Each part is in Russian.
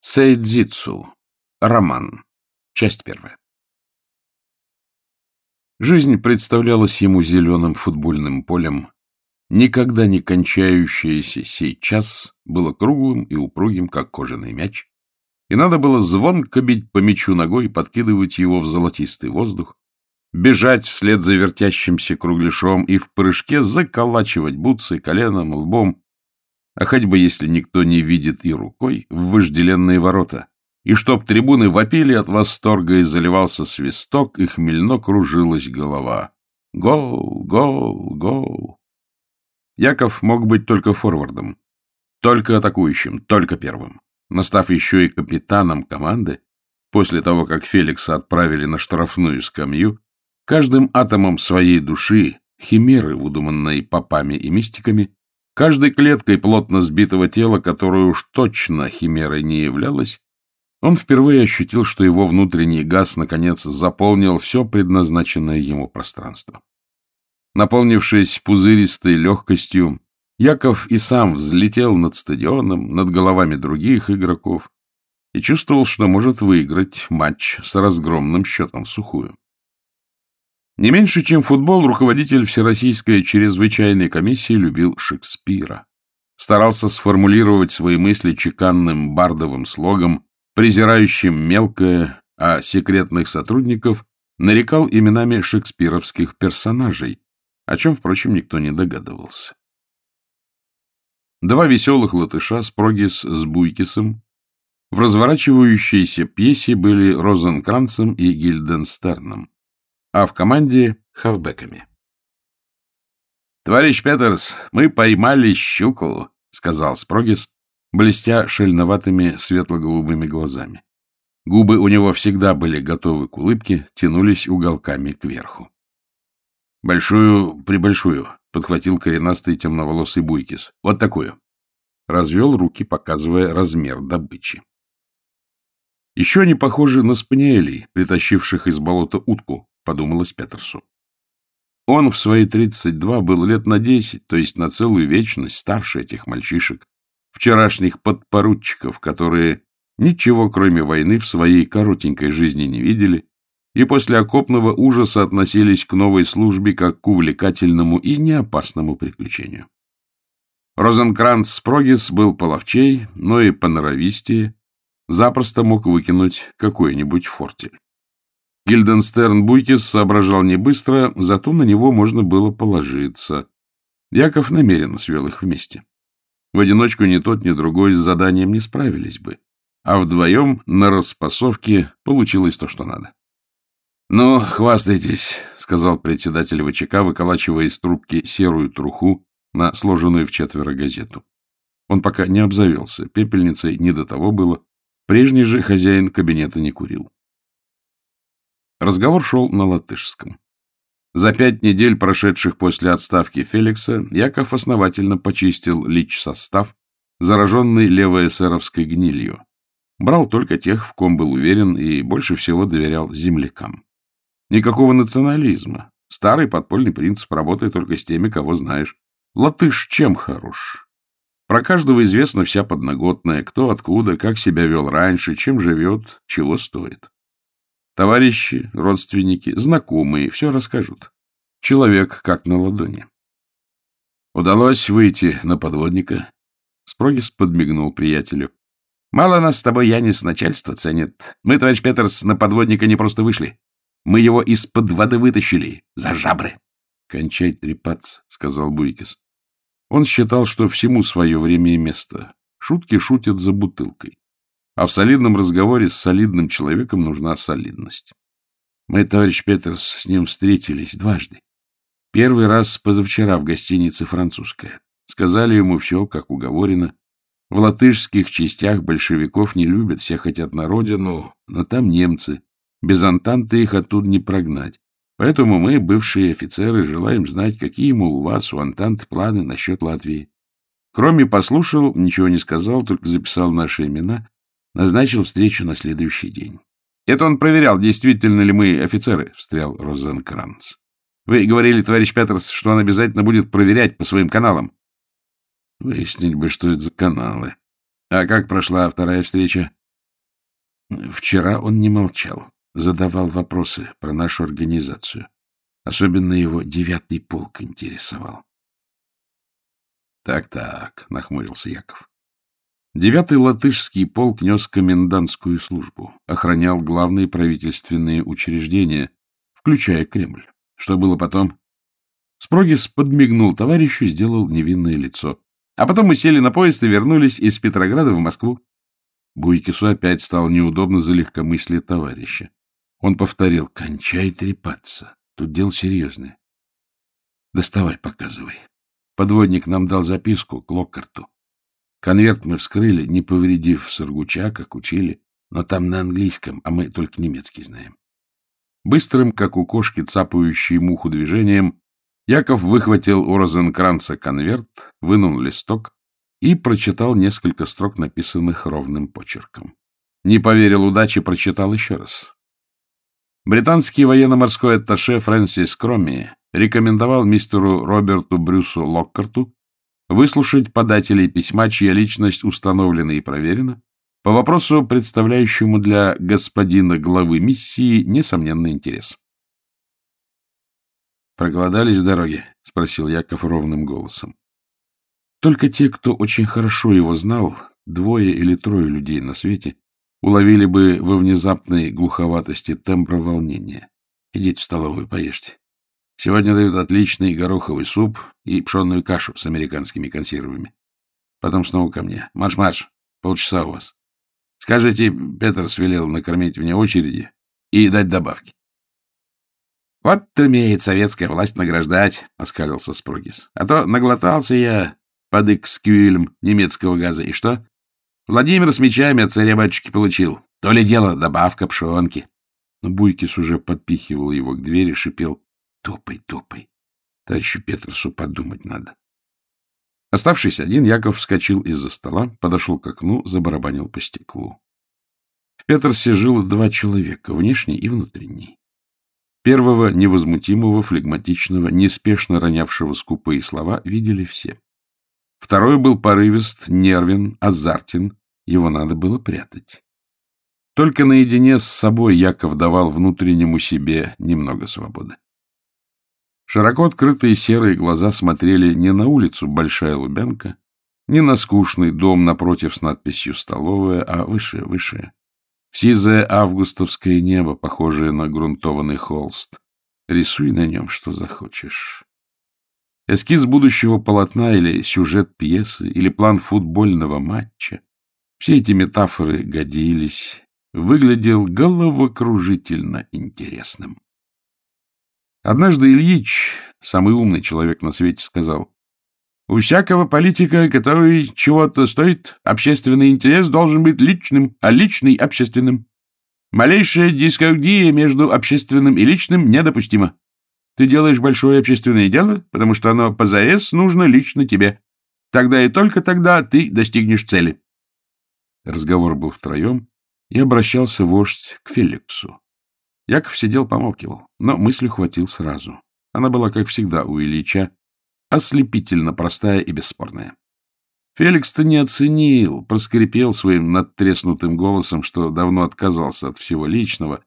Сейдзицу. Роман. Часть первая. Жизнь представлялась ему зеленым футбольным полем. Никогда не кончающееся сей час было круглым и упругим, как кожаный мяч, и надо было звонко бить по мячу ногой и подкидывать его в золотистый воздух, бежать вслед за вертящимся кругляшом и в прыжке заколачивать бутсы коленом, лбом, а хоть бы, если никто не видит и рукой, в вожделенные ворота, и чтоб трибуны вопили от восторга и заливался свисток, и хмельно кружилась голова. Гол, гол, гол. Яков мог быть только форвардом, только атакующим, только первым. Но став еще и капитаном команды, после того, как Феликса отправили на штрафную скамью, каждым атомом своей души, химеры, выдуманной попами и мистиками, Каждой клеткой плотно сбитого тела, которое уж точно химерой не являлось, он впервые ощутил, что его внутренний газ, наконец, заполнил все предназначенное ему пространство. Наполнившись пузыристой легкостью, Яков и сам взлетел над стадионом, над головами других игроков и чувствовал, что может выиграть матч с разгромным счетом в сухую. Не меньше, чем футбол, руководитель Всероссийской чрезвычайной комиссии любил Шекспира. Старался сформулировать свои мысли чеканным бардовым слогом, презирающим мелкое, а секретных сотрудников нарекал именами шекспировских персонажей, о чем, впрочем, никто не догадывался. Два веселых латыша, Спрогис с Буйкисом, в разворачивающейся пьесе были Розенкранцем и Гильденстерном а в команде — хавбеками. — Товарищ Петерс, мы поймали щуку, — сказал Спрогис, блестя шельноватыми светло-голубыми глазами. Губы у него всегда были готовы к улыбке, тянулись уголками кверху. — Большую, прибольшую, — подхватил коренастый темноволосый Буйкис. — Вот такую. Развел руки, показывая размер добычи. Еще они похожи на спаниелей, притащивших из болота утку, подумалось Петерсу. Он в свои 32 был лет на 10, то есть на целую вечность старше этих мальчишек, вчерашних подпоручиков, которые ничего, кроме войны, в своей коротенькой жизни не видели и после окопного ужаса относились к новой службе как к увлекательному и неопасному приключению. Розенкранц Прогис был половчей, но и поноровистее, запросто мог выкинуть какой-нибудь фортель. Гильденстерн Буйкис соображал не быстро, зато на него можно было положиться. Яков намеренно свел их вместе. В одиночку ни тот, ни другой с заданием не справились бы, а вдвоем на распасовке получилось то, что надо. — Ну, хвастайтесь, — сказал председатель ВЧК, выколачивая из трубки серую труху на сложенную в четверо газету. Он пока не обзавелся, пепельницей не до того было, прежний же хозяин кабинета не курил. Разговор шел на латышском. За пять недель, прошедших после отставки Феликса, Яков основательно почистил лич-состав, зараженный левоэсеровской гнилью. Брал только тех, в ком был уверен и больше всего доверял землякам. Никакого национализма. Старый подпольный принцип работает только с теми, кого знаешь. Латыш чем хорош? Про каждого известна вся подноготная, кто откуда, как себя вел раньше, чем живет, чего стоит. Товарищи, родственники, знакомые все расскажут. Человек как на ладони. Удалось выйти на подводника. Спрогис подмигнул приятелю. Мало нас с тобой, Янис, начальство ценит. Мы, товарищ Петерс, на подводника не просто вышли. Мы его из-под воды вытащили. За жабры. — Кончай трепаться, — сказал Буйкис. Он считал, что всему свое время и место. Шутки шутят за бутылкой. А в солидном разговоре с солидным человеком нужна солидность. Мы, товарищ Петерс, с ним встретились дважды. Первый раз позавчера в гостинице «Французская». Сказали ему все, как уговорено. В латышских частях большевиков не любят, все хотят на родину, но там немцы. Без Антанты их оттуда не прогнать. Поэтому мы, бывшие офицеры, желаем знать, какие, мол, у вас, у Антанты, планы насчет Латвии. Кроме послушал, ничего не сказал, только записал наши имена Назначил встречу на следующий день. Это он проверял, действительно ли мы офицеры, — встрял Розенкранц. Вы говорили, товарищ Петерс, что он обязательно будет проверять по своим каналам. Выяснить бы, что это за каналы. А как прошла вторая встреча? Вчера он не молчал, задавал вопросы про нашу организацию. Особенно его девятый полк интересовал. «Так-так», — нахмурился Яков. Девятый латышский полк нес комендантскую службу, охранял главные правительственные учреждения, включая Кремль. Что было потом? Спрогис подмигнул товарищу и сделал невинное лицо. А потом мы сели на поезд и вернулись из Петрограда в Москву. Буйкису опять стало неудобно за легкомыслие товарища. Он повторил, кончай трепаться. Тут дело серьезное. Доставай, показывай. Подводник нам дал записку к Локкарту. Конверт мы вскрыли, не повредив Сургуча, как учили, но там на английском, а мы только немецкий знаем. Быстрым, как у кошки, цапающей муху движением, Яков выхватил у Розенкранца конверт, вынул листок и прочитал несколько строк, написанных ровным почерком. Не поверил удаче, прочитал еще раз. Британский военно-морской атташе Фрэнсис Кромми рекомендовал мистеру Роберту Брюсу Локкарту выслушать подателей письма, чья личность установлена и проверена, по вопросу, представляющему для господина главы миссии несомненный интерес. «Проголодались в дороге?» — спросил Яков ровным голосом. Только те, кто очень хорошо его знал, двое или трое людей на свете, уловили бы во внезапной глуховатости тембра волнения. Идите в столовую, поешьте. Сегодня дают отличный гороховый суп и пшенную кашу с американскими консервами. Потом снова ко мне. Марш-марш, полчаса у вас. Скажите, Петерс велел накормить вне очереди и дать добавки. — Вот умеет советская власть награждать, — оскалился Спругис. — А то наглотался я под экскюэлем немецкого газа. И что? Владимир с мечами от царя-батюшки получил. То ли дело добавка пшонки. Но Буйкис уже подпихивал его к двери, шипел. — Топай, топай. Товарищу Петерсу подумать надо. Оставшись один, Яков вскочил из-за стола, подошел к окну, забарабанил по стеклу. В Петерсе жило два человека, внешний и внутренний. Первого, невозмутимого, флегматичного, неспешно ронявшего скупые слова, видели все. Второй был порывист, нервен, азартен, его надо было прятать. Только наедине с собой Яков давал внутреннему себе немного свободы. Широко открытые серые глаза смотрели не на улицу Большая Лубянка, не на скучный дом напротив с надписью «Столовая», а выше, выше. В сизое августовское небо, похожее на грунтованный холст. Рисуй на нем, что захочешь. Эскиз будущего полотна или сюжет пьесы, или план футбольного матча. Все эти метафоры годились. Выглядел головокружительно интересным. Однажды Ильич, самый умный человек на свете, сказал, «У всякого политика, который чего-то стоит, общественный интерес должен быть личным, а личный — общественным. Малейшая дискордия между общественным и личным недопустима. Ты делаешь большое общественное дело, потому что оно позарез нужно лично тебе. Тогда и только тогда ты достигнешь цели. Разговор был втроем, и обращался вождь к Феликсу. Яков сидел, помалкивал, но мысль хватил сразу. Она была, как всегда, у Ильича, ослепительно простая и бесспорная. Феликс-то не оценил, проскрипел своим надтреснутым голосом, что давно отказался от всего личного,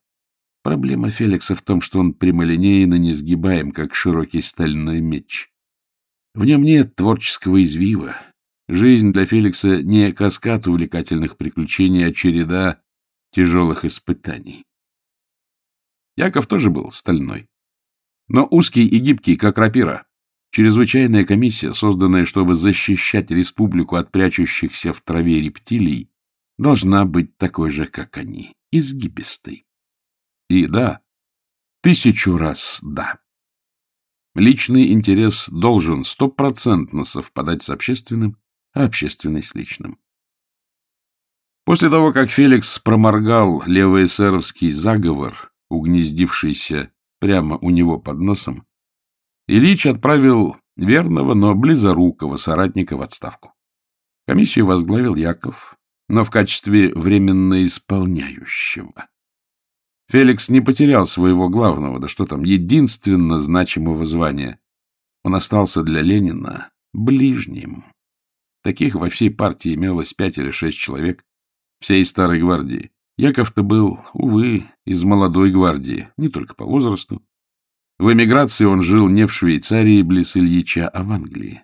Проблема Феликса в том, что он прямолинейно несгибаем, как широкий стальной меч. В нем нет творческого извива. Жизнь для Феликса не каскад увлекательных приключений, а череда тяжелых испытаний. Яков тоже был стальной. Но узкий и гибкий, как рапира. Чрезвычайная комиссия, созданная, чтобы защищать республику от прячущихся в траве рептилий, должна быть такой же, как они, изгибистой. И да, тысячу раз да. Личный интерес должен стопроцентно совпадать с общественным, а общественный с личным. После того, как Феликс проморгал левоэсеровский заговор, угнездившийся прямо у него под носом, Ильич отправил верного, но близорукого соратника в отставку. Комиссию возглавил Яков, но в качестве временно исполняющего. Феликс не потерял своего главного, да что там, единственно значимого звания. Он остался для Ленина ближним. Таких во всей партии имелось пять или шесть человек, всей старой гвардии. Яков-то был, увы, из молодой гвардии, не только по возрасту. В эмиграции он жил не в Швейцарии близ Ильича, а в Англии.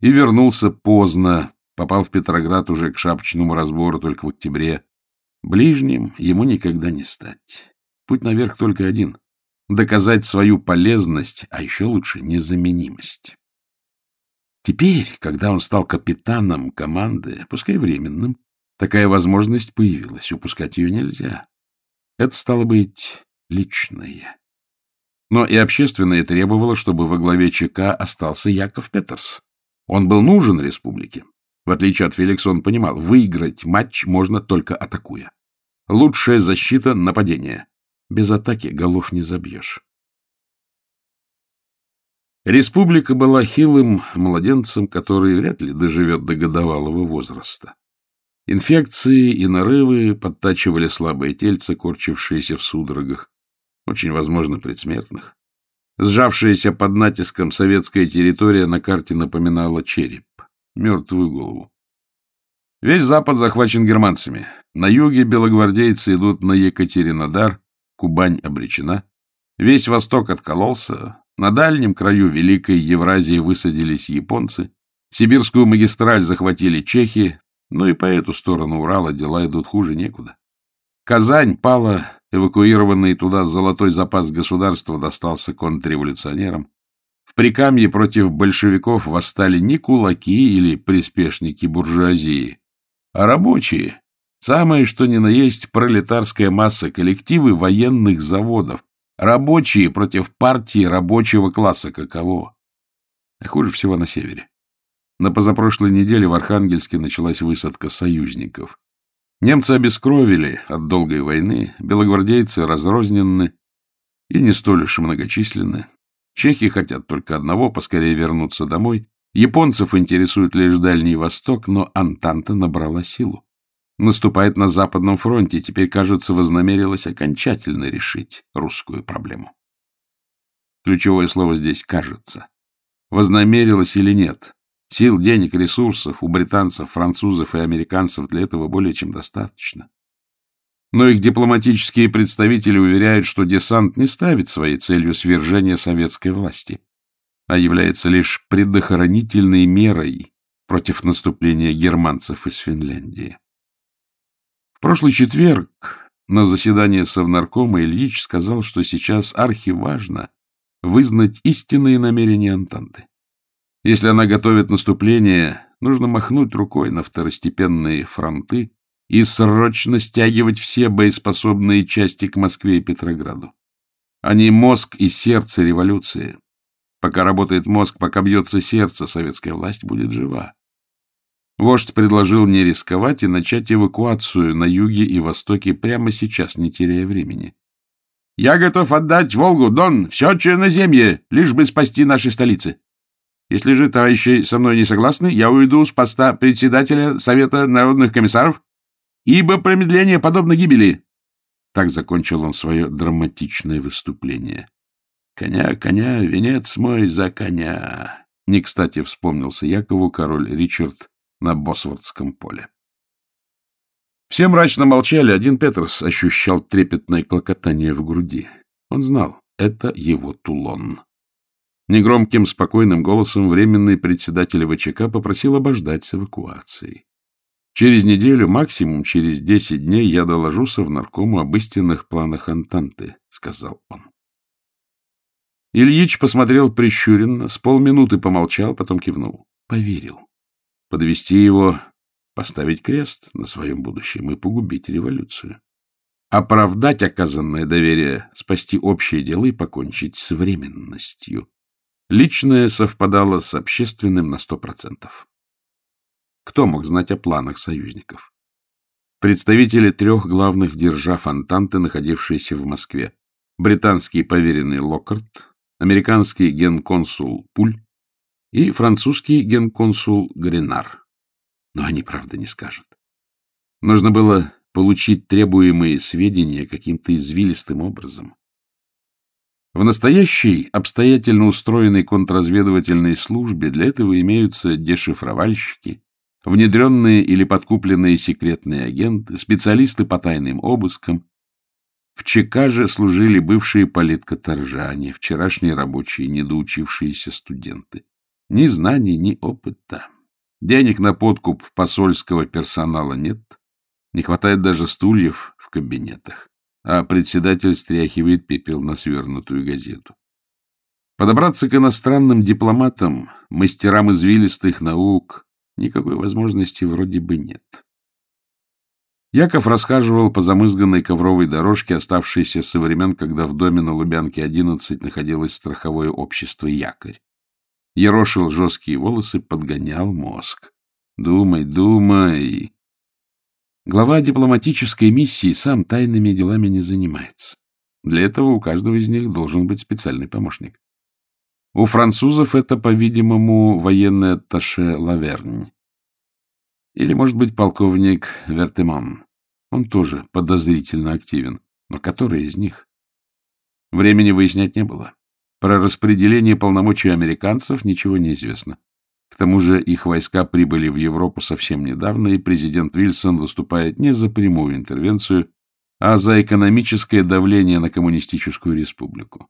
И вернулся поздно, попал в Петроград уже к шапочному разбору только в октябре. Ближним ему никогда не стать. Путь наверх только один — доказать свою полезность, а еще лучше — незаменимость. Теперь, когда он стал капитаном команды, пускай временным, такая возможность появилась, упускать ее нельзя. Это стало быть личное. Но и общественное требовало, чтобы во главе ЧК остался Яков Петерс. Он был нужен республике. В отличие от Феликса, он понимал, выиграть матч можно только атакуя. Лучшая защита — нападение. Без атаки голов не забьешь. Республика была хилым младенцем, который вряд ли доживет до годовалого возраста. Инфекции и нарывы подтачивали слабые тельца, корчившиеся в судорогах, очень возможно, предсмертных. Сжавшаяся под натиском советская территория на карте напоминала череп, мертвую голову. Весь Запад захвачен германцами. На юге белогвардейцы идут на Екатеринодар, Кубань обречена. Весь Восток откололся, на дальнем краю Великой Евразии высадились японцы, Сибирскую магистраль захватили чехи, но и по эту сторону Урала дела идут хуже некуда. Казань пала, эвакуированный туда золотой запас государства достался контрреволюционерам. В Прикамье против большевиков восстали не кулаки или приспешники буржуазии, а рабочие, самое что ни на есть пролетарская масса, коллективы военных заводов, Рабочие против партии рабочего класса каково? А хуже всего на севере. На позапрошлой неделе в Архангельске началась высадка союзников. Немцы обескровили от долгой войны, белогвардейцы разрознены и не столь уж многочисленны. Чехи хотят только одного — поскорее вернуться домой. Японцев интересует лишь Дальний Восток, но Антанта набрала силу наступает на Западном фронте, теперь, кажется, вознамерилась окончательно решить русскую проблему. Ключевое слово здесь «кажется». Вознамерилась или нет? Сил, денег, ресурсов у британцев, французов и американцев для этого более чем достаточно. Но их дипломатические представители уверяют, что десант не ставит своей целью свержение советской власти, а является лишь предохранительной мерой против наступления германцев из Финляндии. В прошлый четверг на заседании Совнаркома Ильич сказал, что сейчас архиважно вызнать истинные намерения Антанты. Если она готовит наступление, нужно махнуть рукой на второстепенные фронты и срочно стягивать все боеспособные части к Москве и Петрограду. Они мозг и сердце революции. Пока работает мозг, пока бьется сердце, советская власть будет жива. Вождь предложил не рисковать и начать эвакуацию на юге и востоке прямо сейчас, не теряя времени. — Я готов отдать Волгу, Дон, все черноземье, лишь бы спасти наши столицы. Если же товарищи со мной не согласны, я уйду с поста председателя Совета народных комиссаров, ибо промедление подобно гибели. Так закончил он свое драматичное выступление. «Коня, коня, венец мой за коня!» Не кстати вспомнился Якову король Ричард на Босвардском поле. Все мрачно молчали, один Петерс ощущал трепетное клокотание в груди. Он знал, это его Тулон. Негромким, спокойным голосом временный председатель ВЧК попросил обождать с эвакуацией. Через неделю, максимум через десять дней, я доложу совнаркому об истинных планах Антанты, — сказал он. Ильич посмотрел прищуренно, с полминуты помолчал, потом кивнул. Поверил подвести его, поставить крест на своем будущем и погубить революцию. Оправдать оказанное доверие, спасти общее дело и покончить с временностью. Личное совпадало с общественным на сто процентов. Кто мог знать о планах союзников? Представители трех главных держав Антанты, находившиеся в Москве. Британский поверенный Локкарт, американский генконсул Пуль и французский генконсул Гренар. Но они, правда, не скажут. Нужно было получить требуемые сведения каким-то извилистым образом. В настоящей, обстоятельно устроенной контрразведывательной службе для этого имеются дешифровальщики, внедренные или подкупленные секретные агенты, специалисты по тайным обыскам. В ЧК же служили бывшие политкоторжане, вчерашние рабочие, недоучившиеся студенты. Ни знаний, ни опыта. Денег на подкуп посольского персонала нет. Не хватает даже стульев в кабинетах. А председатель стряхивает пепел на свернутую газету. Подобраться к иностранным дипломатам, мастерам извилистых наук, никакой возможности вроде бы нет. Яков расхаживал по замызганной ковровой дорожке, оставшейся со времен, когда в доме на Лубянке 11 находилось страховое общество «Якорь». Ерошил жесткие волосы, подгонял мозг. «Думай, думай!» Глава дипломатической миссии сам тайными делами не занимается. Для этого у каждого из них должен быть специальный помощник. У французов это, по-видимому, военный атташе Лавернь. Или, может быть, полковник Вертемон. Он тоже подозрительно активен. Но который из них? Времени выяснять не было. Про распределение полномочий американцев ничего не известно. К тому же их войска прибыли в Европу совсем недавно, и президент Вильсон выступает не за прямую интервенцию, а за экономическое давление на коммунистическую республику.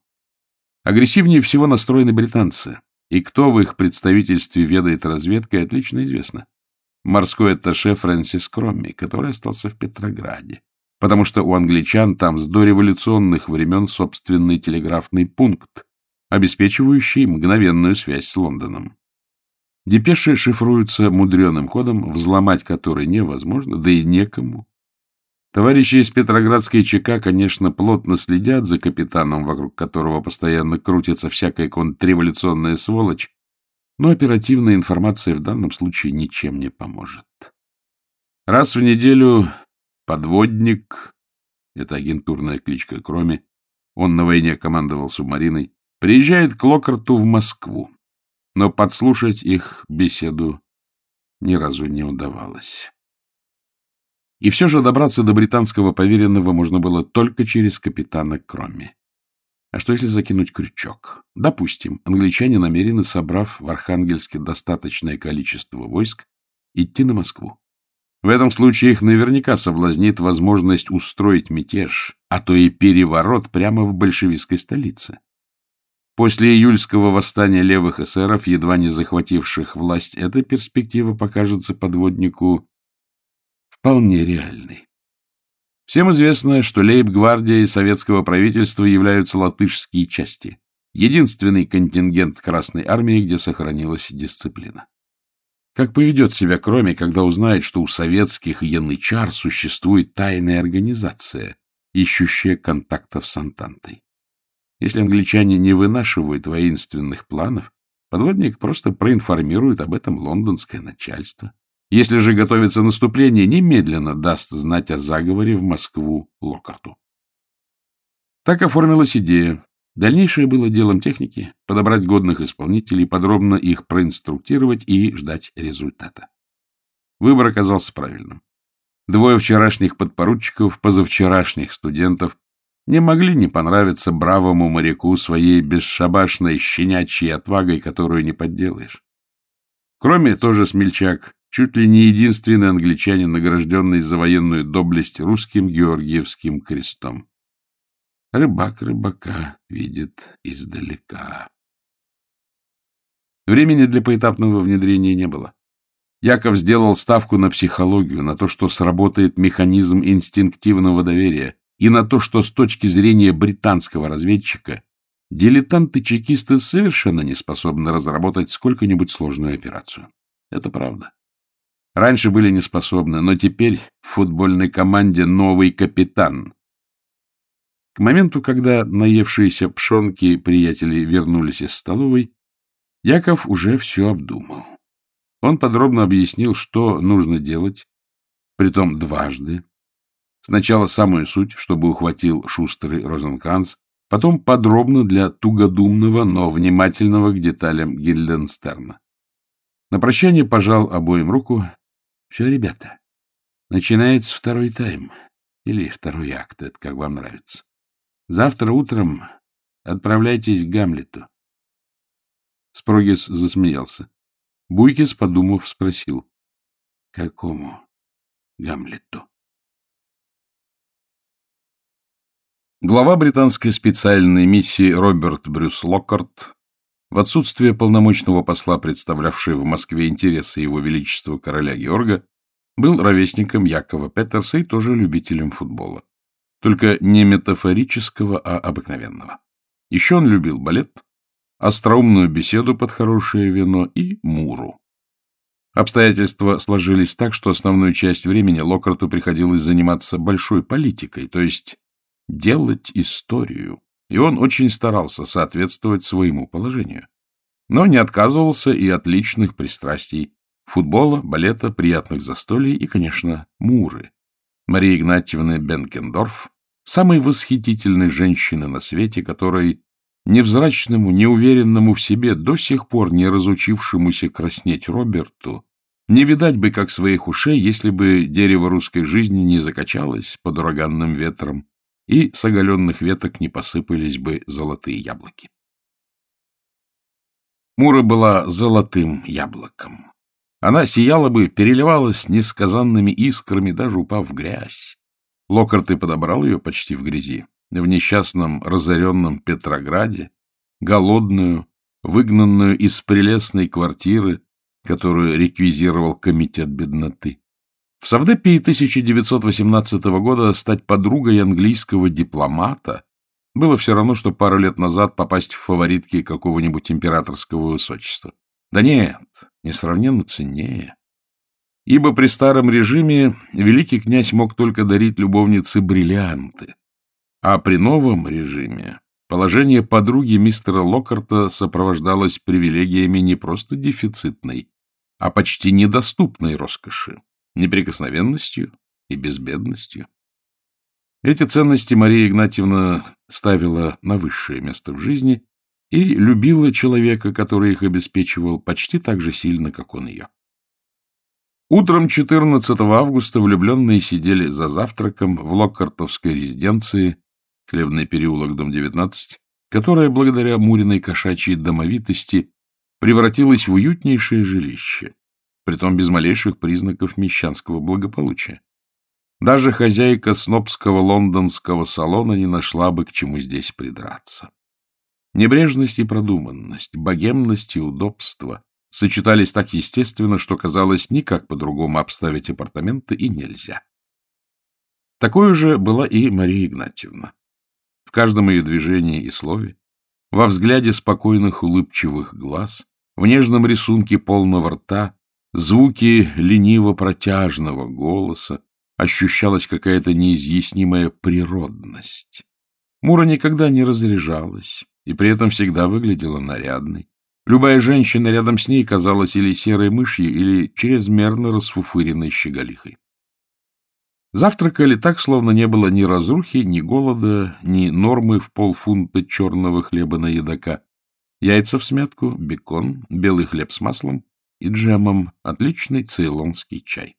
Агрессивнее всего настроены британцы, и кто в их представительстве ведает разведкой, отлично известно. Морской атташе Фрэнсис Кромми, который остался в Петрограде, потому что у англичан там с дореволюционных времен собственный телеграфный пункт, обеспечивающий мгновенную связь с Лондоном. Депеши шифруются мудреным кодом, взломать который невозможно, да и некому. Товарищи из Петроградской ЧК, конечно, плотно следят за капитаном, вокруг которого постоянно крутится всякая контрреволюционная сволочь, но оперативная информация в данном случае ничем не поможет. Раз в неделю подводник, это агентурная кличка Кроме, он на войне командовал субмариной, приезжает к Локарту в Москву, но подслушать их беседу ни разу не удавалось. И все же добраться до британского поверенного можно было только через капитана Кромми. А что если закинуть крючок? Допустим, англичане намерены, собрав в Архангельске достаточное количество войск, идти на Москву. В этом случае их наверняка соблазнит возможность устроить мятеж, а то и переворот прямо в большевистской столице. После июльского восстания левых эсеров, едва не захвативших власть, эта перспектива покажется подводнику вполне реальной. Всем известно, что лейб-гвардией советского правительства являются латышские части, единственный контингент Красной Армии, где сохранилась дисциплина. Как поведет себя Кроме, когда узнает, что у советских янычар существует тайная организация, ищущая контактов с Антантой? Если англичане не вынашивают воинственных планов, подводник просто проинформирует об этом лондонское начальство. Если же готовится наступление, немедленно даст знать о заговоре в Москву Локарту. Так оформилась идея. Дальнейшее было делом техники — подобрать годных исполнителей, подробно их проинструктировать и ждать результата. Выбор оказался правильным. Двое вчерашних подпоручиков, позавчерашних студентов не могли не понравиться бравому моряку своей бесшабашной щенячьей отвагой, которую не подделаешь. Кроме тоже смельчак, чуть ли не единственный англичанин, награжденный за военную доблесть русским Георгиевским крестом. Рыбак рыбака видит издалека. Времени для поэтапного внедрения не было. Яков сделал ставку на психологию, на то, что сработает механизм инстинктивного доверия, и на то, что с точки зрения британского разведчика дилетанты-чекисты совершенно не способны разработать сколько-нибудь сложную операцию. Это правда. Раньше были не способны, но теперь в футбольной команде новый капитан. К моменту, когда наевшиеся пшонки приятели вернулись из столовой, Яков уже все обдумал. Он подробно объяснил, что нужно делать, притом дважды, Сначала самую суть, чтобы ухватил шустрый Розенкранц, потом подробно для тугодумного, но внимательного к деталям Гильденстерна. На прощание пожал обоим руку. Все, ребята, начинается второй тайм. Или второй акт, это как вам нравится. Завтра утром отправляйтесь к Гамлету. Спрогис засмеялся. Буйкис, подумав, спросил. Какому Гамлету? Глава британской специальной миссии Роберт Брюс Локкарт, в отсутствие полномочного посла, представлявшего в Москве интересы его величества короля Георга, был ровесником Якова Петерса и тоже любителем футбола. Только не метафорического, а обыкновенного. Еще он любил балет, остроумную беседу под хорошее вино и муру. Обстоятельства сложились так, что основную часть времени Локарту приходилось заниматься большой политикой, то есть делать историю, и он очень старался соответствовать своему положению. Но не отказывался и от личных пристрастий футбола, балета, приятных застолий и, конечно, Муры. Мария Игнатьевна Бенкендорф, самой восхитительной женщины на свете, которой невзрачному, неуверенному в себе, до сих пор не разучившемуся краснеть Роберту, не видать бы как своих ушей, если бы дерево русской жизни не закачалось под ураганным ветром, и с оголенных веток не посыпались бы золотые яблоки. Мура была золотым яблоком. Она сияла бы, переливалась несказанными искрами, даже упав в грязь. Локарт и подобрал ее почти в грязи, в несчастном разоренном Петрограде, голодную, выгнанную из прелестной квартиры, которую реквизировал комитет бедноты. В Савдепии 1918 года стать подругой английского дипломата было все равно, что пару лет назад попасть в фаворитки какого-нибудь императорского высочества. Да нет, несравненно ценнее. Ибо при старом режиме великий князь мог только дарить любовнице бриллианты, а при новом режиме положение подруги мистера Локарта сопровождалось привилегиями не просто дефицитной, а почти недоступной роскоши неприкосновенностью и безбедностью. Эти ценности Мария Игнатьевна ставила на высшее место в жизни и любила человека, который их обеспечивал, почти так же сильно, как он ее. Утром 14 августа влюбленные сидели за завтраком в Локкартовской резиденции, Хлебный переулок, дом 19, которая, благодаря Муриной кошачьей домовитости, превратилась в уютнейшее жилище притом без малейших признаков мещанского благополучия. Даже хозяйка снобского лондонского салона не нашла бы к чему здесь придраться. Небрежность и продуманность, богемность и удобство сочетались так естественно, что казалось, никак по-другому обставить апартаменты и нельзя. Такой же была и Мария Игнатьевна. В каждом ее движении и слове, во взгляде спокойных улыбчивых глаз, в нежном рисунке полного рта звуки лениво-протяжного голоса, ощущалась какая-то неизъяснимая природность. Мура никогда не разряжалась и при этом всегда выглядела нарядной. Любая женщина рядом с ней казалась или серой мышью, или чрезмерно расфуфыренной щеголихой. Завтракали так, словно не было ни разрухи, ни голода, ни нормы в полфунта черного хлеба на едока. Яйца в смятку, бекон, белый хлеб с маслом, и джемом отличный цейлонский чай.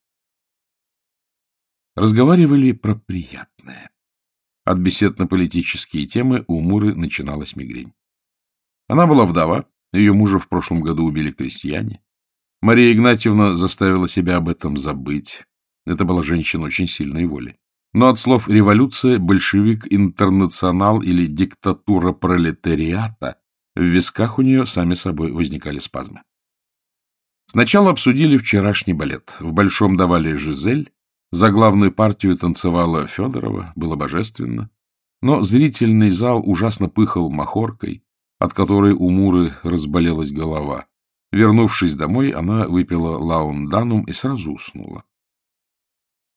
Разговаривали про приятное. От бесед на политические темы у Муры начиналась мигрень. Она была вдова, ее мужа в прошлом году убили крестьяне. Мария Игнатьевна заставила себя об этом забыть. Это была женщина очень сильной воли. Но от слов «революция», «большевик», «интернационал» или «диктатура пролетариата» в висках у нее сами собой возникали спазмы. Сначала обсудили вчерашний балет. В Большом давали Жизель, за главную партию танцевала Федорова, было божественно. Но зрительный зал ужасно пыхал махоркой, от которой у Муры разболелась голова. Вернувшись домой, она выпила лаунданум и сразу уснула.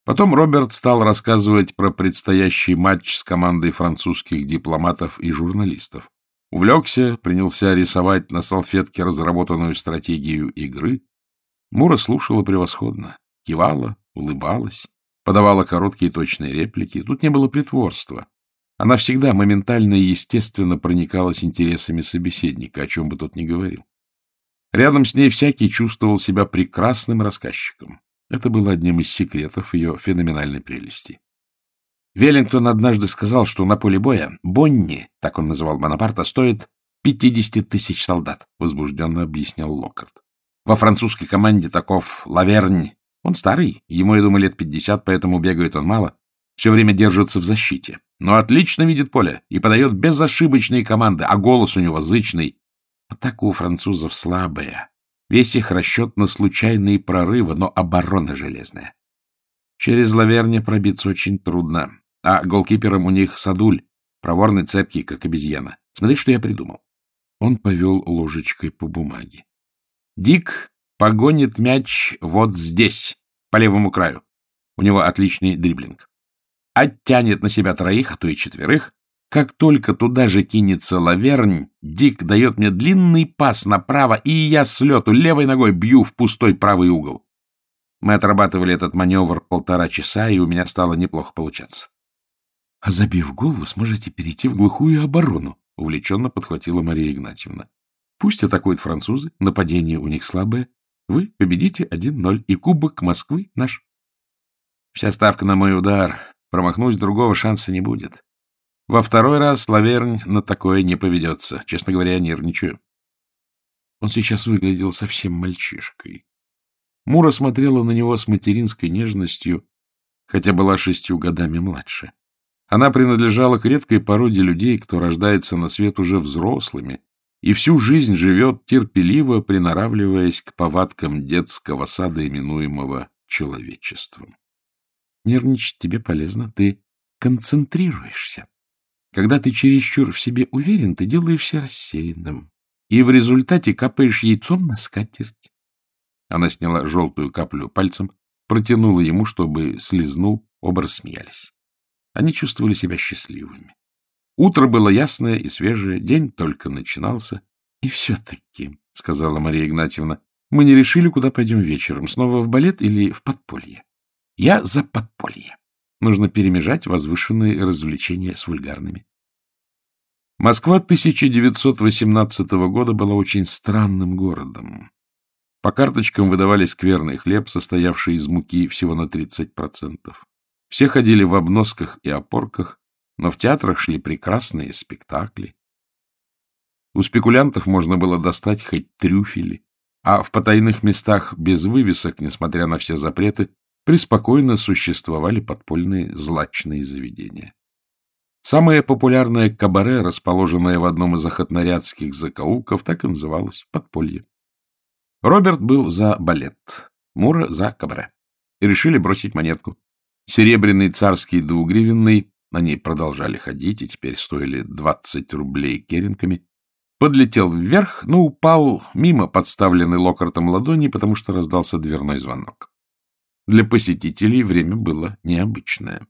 Потом Роберт стал рассказывать про предстоящий матч с командой французских дипломатов и журналистов. Увлекся, принялся рисовать на салфетке разработанную стратегию игры. Мура слушала превосходно, кивала, улыбалась, подавала короткие точные реплики. Тут не было притворства. Она всегда моментально и естественно проникалась интересами собеседника, о чем бы тот ни говорил. Рядом с ней всякий чувствовал себя прекрасным рассказчиком. Это было одним из секретов ее феноменальной прелести. Веллингтон однажды сказал, что на поле боя Бонни, так он называл Бонапарта, стоит 50 тысяч солдат, — возбужденно объяснял Локкарт. Во французской команде таков Лавернь, Он старый, ему, я думаю, лет пятьдесят, поэтому бегает он мало. Все время держится в защите. Но отлично видит поле и подает безошибочные команды, а голос у него зычный. Атака у французов слабая. Весь их расчет на случайные прорывы, но оборона железная. Через Лаверне пробиться очень трудно. А голкипером у них Садуль, проворный, цепкий, как обезьяна. Смотри, что я придумал. Он повел ложечкой по бумаге. Дик погонит мяч вот здесь, по левому краю. У него отличный дриблинг. Оттянет на себя троих, а то и четверых. Как только туда же кинется лавернь, Дик дает мне длинный пас направо, и я с лету левой ногой бью в пустой правый угол. Мы отрабатывали этот маневр полтора часа, и у меня стало неплохо получаться. — А забив гол, вы сможете перейти в глухую оборону, — увлеченно подхватила Мария Игнатьевна. — Пусть атакуют французы, нападение у них слабое. Вы победите 1-0, и кубок Москвы наш. Вся ставка на мой удар. Промахнусь, другого шанса не будет. Во второй раз Лавернь на такое не поведется. Честно говоря, нервничаю. Он сейчас выглядел совсем мальчишкой. Мура смотрела на него с материнской нежностью, хотя была шестью годами младше. Она принадлежала к редкой породе людей, кто рождается на свет уже взрослыми и всю жизнь живет терпеливо, приноравливаясь к повадкам детского сада, именуемого человечеством. Нервничать тебе полезно, ты концентрируешься. Когда ты чересчур в себе уверен, ты делаешься рассеянным, и в результате капаешь яйцом на скатерть. Она сняла желтую каплю пальцем, протянула ему, чтобы слезнул, оба рассмеялись. Они чувствовали себя счастливыми. Утро было ясное и свежее, день только начинался. — И все-таки, — сказала Мария Игнатьевна, — мы не решили, куда пойдем вечером, снова в балет или в подполье. Я за подполье. Нужно перемежать возвышенные развлечения с вульгарными. Москва 1918 года была очень странным городом. По карточкам выдавали скверный хлеб, состоявший из муки всего на 30%. Все ходили в обносках и опорках, но в театрах шли прекрасные спектакли. У спекулянтов можно было достать хоть трюфели, а в потайных местах без вывесок, несмотря на все запреты, преспокойно существовали подпольные злачные заведения. Самое популярное кабаре, расположенное в одном из охотнорядских закоулков, так и называлось — подполье. Роберт был за балет, Мура — за кабаре. И решили бросить монетку. Серебряный царский двугривенный, они продолжали ходить и теперь стоили 20 рублей керенками, подлетел вверх, но упал мимо подставленной локартом ладони, потому что раздался дверной звонок. Для посетителей время было необычное.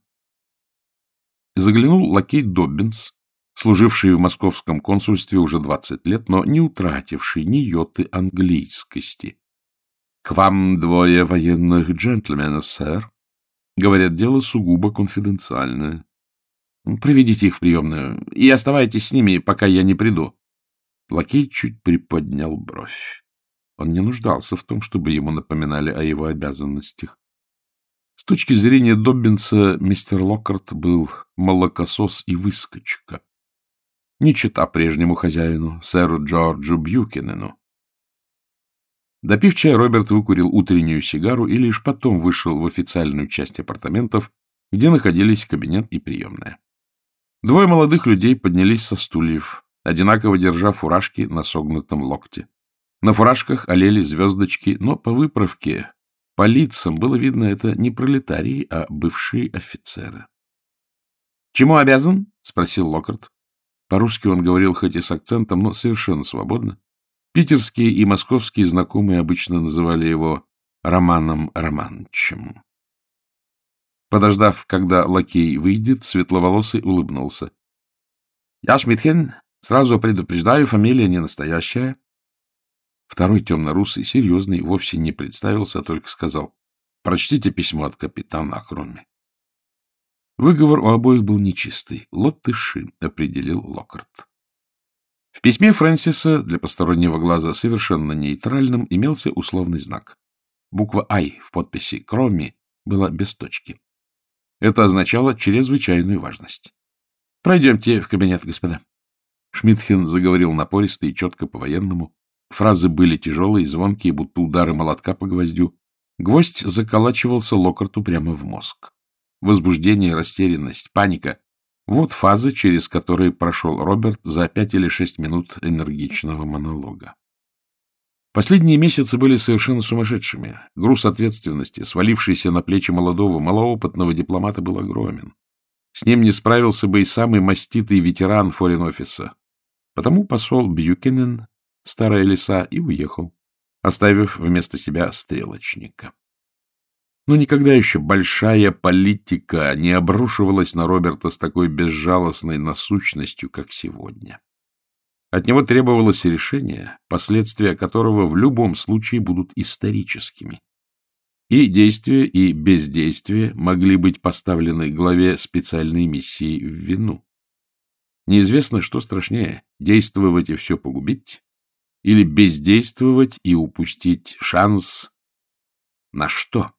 Заглянул лакей Доббинс, служивший в московском консульстве уже 20 лет, но не утративший ни йоты английскости. — К вам двое военных джентльменов, сэр. Говорят, дело сугубо конфиденциальное. Проведите их в приемную и оставайтесь с ними, пока я не приду. Лакей чуть приподнял бровь. Он не нуждался в том, чтобы ему напоминали о его обязанностях. С точки зрения Доббинса, мистер Локкарт был молокосос и выскочка. Не чита прежнему хозяину, сэру Джорджу Бьюкинену. Допив чай, Роберт выкурил утреннюю сигару и лишь потом вышел в официальную часть апартаментов, где находились кабинет и приемная. Двое молодых людей поднялись со стульев, одинаково держа фуражки на согнутом локте. На фуражках олели звездочки, но по выправке по лицам было видно, это не пролетарии, а бывшие офицеры. — Чему обязан? — спросил Локарт. По-русски он говорил хоть и с акцентом, но совершенно свободно. Питерские и московские знакомые обычно называли его Романом Романчем. Подождав, когда лакей выйдет, светловолосый улыбнулся. — Я Шмидхен. Сразу предупреждаю, фамилия не настоящая. Второй темно-русый, серьезный, вовсе не представился, а только сказал «Прочтите письмо от капитана Ахроми». Выговор у обоих был нечистый. Лоттыши, определил Локарт. В письме Фрэнсиса, для постороннего глаза совершенно нейтральным, имелся условный знак. Буква «Ай» в подписи «Кроми» была без точки. Это означало чрезвычайную важность. «Пройдемте в кабинет, господа». Шмидхен заговорил напористо и четко по-военному, Фразы были тяжелые, звонкие, будто удары молотка по гвоздю. Гвоздь заколачивался Локарту прямо в мозг. Возбуждение, растерянность, паника — вот фазы, через которые прошел Роберт за пять или шесть минут энергичного монолога. Последние месяцы были совершенно сумасшедшими. Груз ответственности, свалившийся на плечи молодого, малоопытного дипломата, был огромен. С ним не справился бы и самый маститый ветеран форин-офиса. Потому посол Бьюкинен, старая лиса, и уехал, оставив вместо себя стрелочника. Но никогда еще большая политика не обрушивалась на Роберта с такой безжалостной насущностью, как сегодня. От него требовалось решение, последствия которого в любом случае будут историческими. И действия, и бездействие могли быть поставлены главе специальной миссии в вину. Неизвестно, что страшнее — действовать и все погубить, или бездействовать и упустить шанс на что?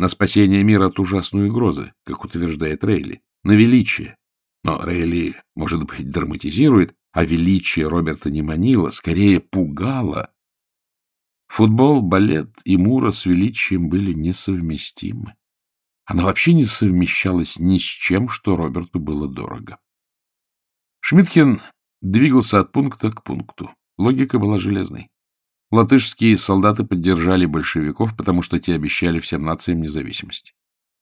На спасение мира от ужасной угрозы, как утверждает Рейли, на величие. Но Рейли, может быть, драматизирует, а величие Роберта не манило, скорее пугало. Футбол, балет и Мура с величием были несовместимы. Она вообще не совмещалась ни с чем, что Роберту было дорого. Шмидхен двигался от пункта к пункту. Логика была железной. Латышские солдаты поддержали большевиков, потому что те обещали всем нациям независимость.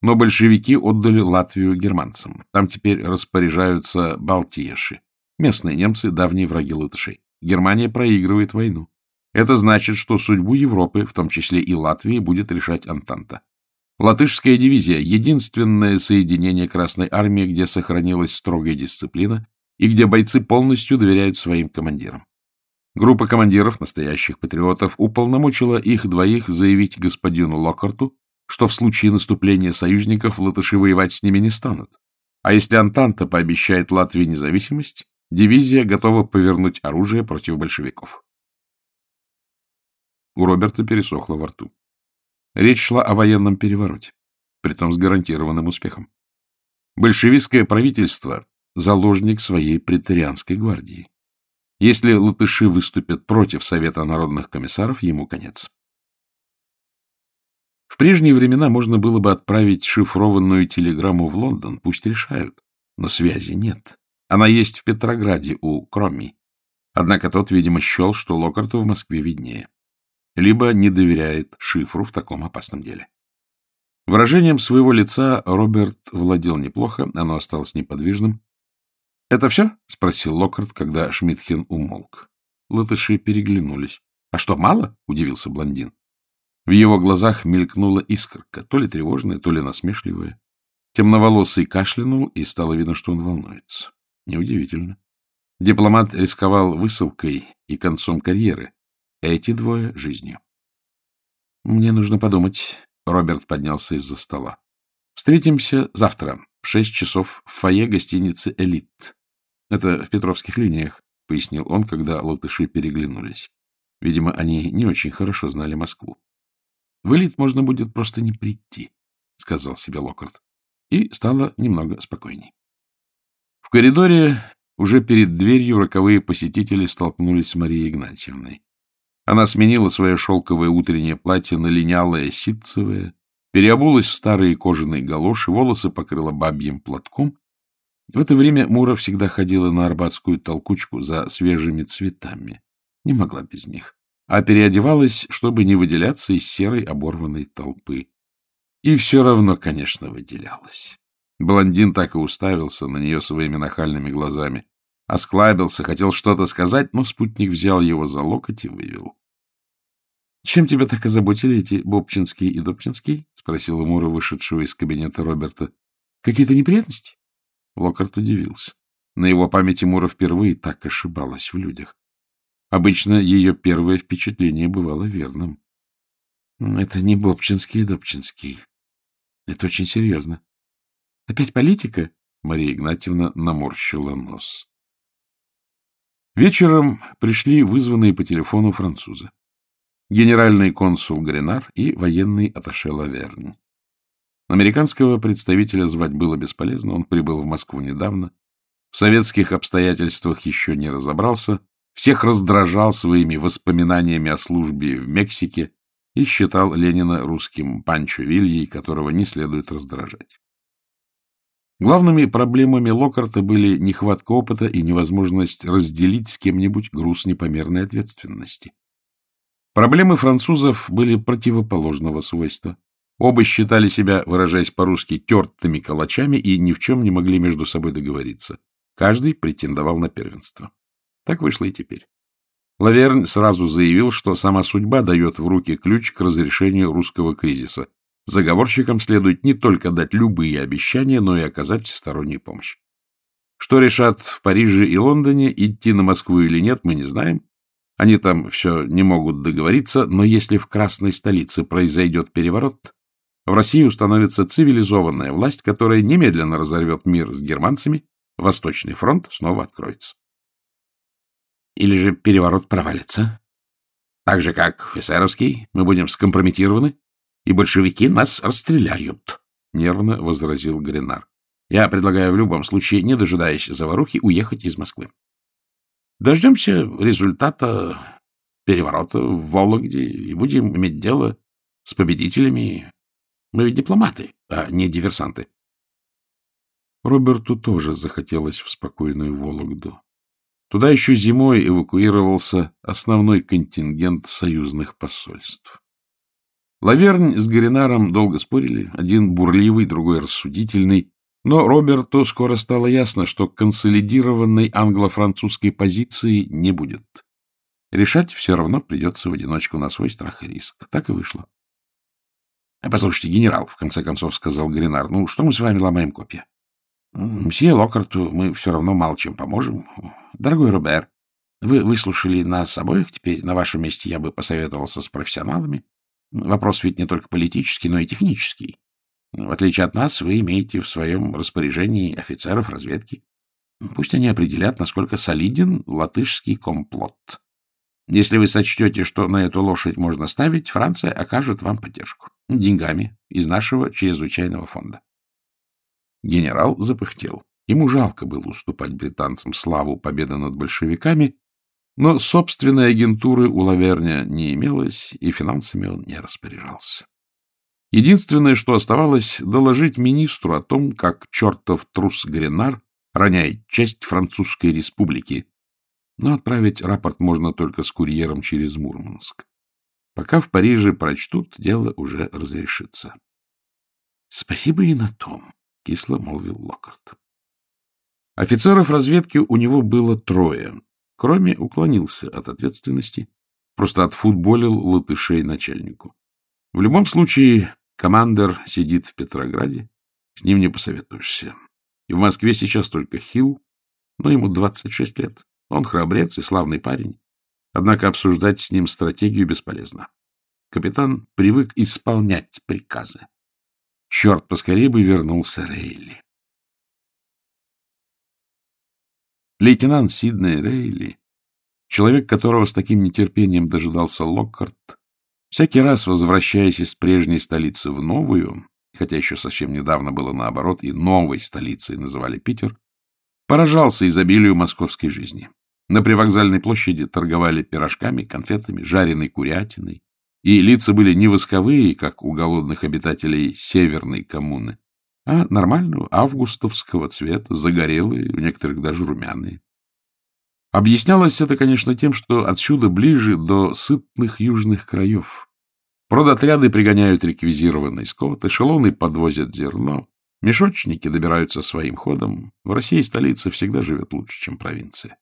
Но большевики отдали Латвию германцам. Там теперь распоряжаются балтиеши, местные немцы, давние враги латышей. Германия проигрывает войну. Это значит, что судьбу Европы, в том числе и Латвии, будет решать Антанта. Латышская дивизия — единственное соединение Красной Армии, где сохранилась строгая дисциплина и где бойцы полностью доверяют своим командирам. Группа командиров, настоящих патриотов, уполномочила их двоих заявить господину Локкарту, что в случае наступления союзников латыши воевать с ними не станут. А если Антанта пообещает Латвии независимость, дивизия готова повернуть оружие против большевиков. У Роберта пересохло во рту. Речь шла о военном перевороте, притом с гарантированным успехом. Большевистское правительство — заложник своей претарианской гвардии. Если латыши выступят против Совета народных комиссаров, ему конец. В прежние времена можно было бы отправить шифрованную телеграмму в Лондон, пусть решают, но связи нет. Она есть в Петрограде у Кроми. Однако тот, видимо, счел, что Локарту в Москве виднее. Либо не доверяет шифру в таком опасном деле. Выражением своего лица Роберт владел неплохо, оно осталось неподвижным, — Это все? — спросил Локарт, когда Шмидхен умолк. Латыши переглянулись. — А что, мало? — удивился блондин. В его глазах мелькнула искорка, то ли тревожная, то ли насмешливая. Темноволосый кашлянул, и стало видно, что он волнуется. Неудивительно. Дипломат рисковал высылкой и концом карьеры. Эти двое — жизнью. — Мне нужно подумать. Роберт поднялся из-за стола. — Встретимся завтра шесть часов в фойе гостиницы «Элит». — Это в Петровских линиях, — пояснил он, когда латыши переглянулись. Видимо, они не очень хорошо знали Москву. — В элит можно будет просто не прийти, — сказал себе Локарт. И стало немного спокойней. В коридоре, уже перед дверью, роковые посетители столкнулись с Марией Игнатьевной. Она сменила свое шелковое утреннее платье на линялое ситцевое, переобулась в старые кожаные галоши, волосы покрыла бабьим платком в это время Мура всегда ходила на арбатскую толкучку за свежими цветами. Не могла без них. А переодевалась, чтобы не выделяться из серой оборванной толпы. И все равно, конечно, выделялась. Блондин так и уставился на нее своими нахальными глазами. Осклабился, хотел что-то сказать, но спутник взял его за локоть и вывел. — Чем тебя так озаботили эти Бобчинский и Добчинский? — спросила Мура, вышедшего из кабинета Роберта. — Какие-то неприятности? Локарт удивился. На его памяти Мура впервые так ошибалась в людях. Обычно ее первое впечатление бывало верным. Это не Бобчинский и Добчинский. Это очень серьезно. Опять политика? Мария Игнатьевна наморщила нос. Вечером пришли вызванные по телефону французы. Генеральный консул Гренар и военный аташе Лавернь. Американского представителя звать было бесполезно, он прибыл в Москву недавно, в советских обстоятельствах еще не разобрался, всех раздражал своими воспоминаниями о службе в Мексике и считал Ленина русским Панчо Вильей, которого не следует раздражать. Главными проблемами Локарта были нехватка опыта и невозможность разделить с кем-нибудь груз непомерной ответственности. Проблемы французов были противоположного свойства. Оба считали себя, выражаясь по-русски, тертыми калачами и ни в чем не могли между собой договориться. Каждый претендовал на первенство. Так вышло и теперь. Лавернь сразу заявил, что сама судьба дает в руки ключ к разрешению русского кризиса, Заговорщикам следует не только дать любые обещания, но и оказать всестороннюю помощь. Что решат в Париже и Лондоне, идти на Москву или нет, мы не знаем. Они там все не могут договориться, но если в красной столице произойдет переворот, в России установится цивилизованная власть, которая немедленно разорвет мир с германцами, Восточный фронт снова откроется. Или же переворот провалится. Так же, как эсеровский, мы будем скомпрометированы, и большевики нас расстреляют, — нервно возразил Гренар. Я предлагаю в любом случае, не дожидаясь заварухи, уехать из Москвы. Дождемся результата переворота в Вологде и будем иметь дело с победителями. Мы ведь дипломаты, а не диверсанты. Роберту тоже захотелось в спокойную Вологду. Туда еще зимой эвакуировался основной контингент союзных посольств. Лавернь с Горинаром долго спорили, один бурливый, другой рассудительный, но Роберту скоро стало ясно, что консолидированной англо-французской позиции не будет. Решать все равно придется в одиночку на свой страх и риск. Так и вышло. — А послушайте, генерал, — в конце концов сказал Гринар, — ну что мы с вами ломаем копья? — Мсье Локарту мы все равно мало чем поможем. Дорогой Робер, вы выслушали нас обоих, теперь на вашем месте я бы посоветовался с профессионалами. Вопрос ведь не только политический, но и технический. В отличие от нас, вы имеете в своем распоряжении офицеров разведки. Пусть они определят, насколько солиден латышский комплот. Если вы сочтете, что на эту лошадь можно ставить, Франция окажет вам поддержку. Деньгами из нашего чрезвычайного фонда. Генерал запыхтел. Ему жалко было уступать британцам славу победы над большевиками, но собственной агентуры у Лаверня не имелось, и финансами он не распоряжался. Единственное, что оставалось, доложить министру о том, как чертов трус Гренар роняет честь Французской республики. Но отправить рапорт можно только с курьером через Мурманск. Пока в Париже прочтут, дело уже разрешится. — Спасибо и на том, — кисло молвил Локарт. Офицеров разведки у него было трое, Кроме уклонился от ответственности, просто отфутболил латышей начальнику. В любом случае, командир сидит в Петрограде, с ним не посоветуешься. И в Москве сейчас только Хилл, но ему 26 лет. Он храбрец и славный парень. Однако обсуждать с ним стратегию бесполезно. Капитан привык исполнять приказы. Черт, поскорее бы вернулся Рейли. Лейтенант Сидней Рейли, человек, которого с таким нетерпением дожидался Локкарт, всякий раз, возвращаясь из прежней столицы в новую, хотя еще совсем недавно было наоборот, и новой столицей называли Питер, поражался изобилию московской жизни. На привокзальной площади торговали пирожками, конфетами, жареной курятиной, и лица были не восковые, как у голодных обитателей северной коммуны, а нормального августовского цвета, загорелые, у некоторых даже румяные. Объяснялось это, конечно, тем, что отсюда ближе до сытных южных краев. Продотряды пригоняют реквизированный скот, эшелоны подвозят зерно, мешочники добираются своим ходом. В России столица всегда живет лучше, чем провинция.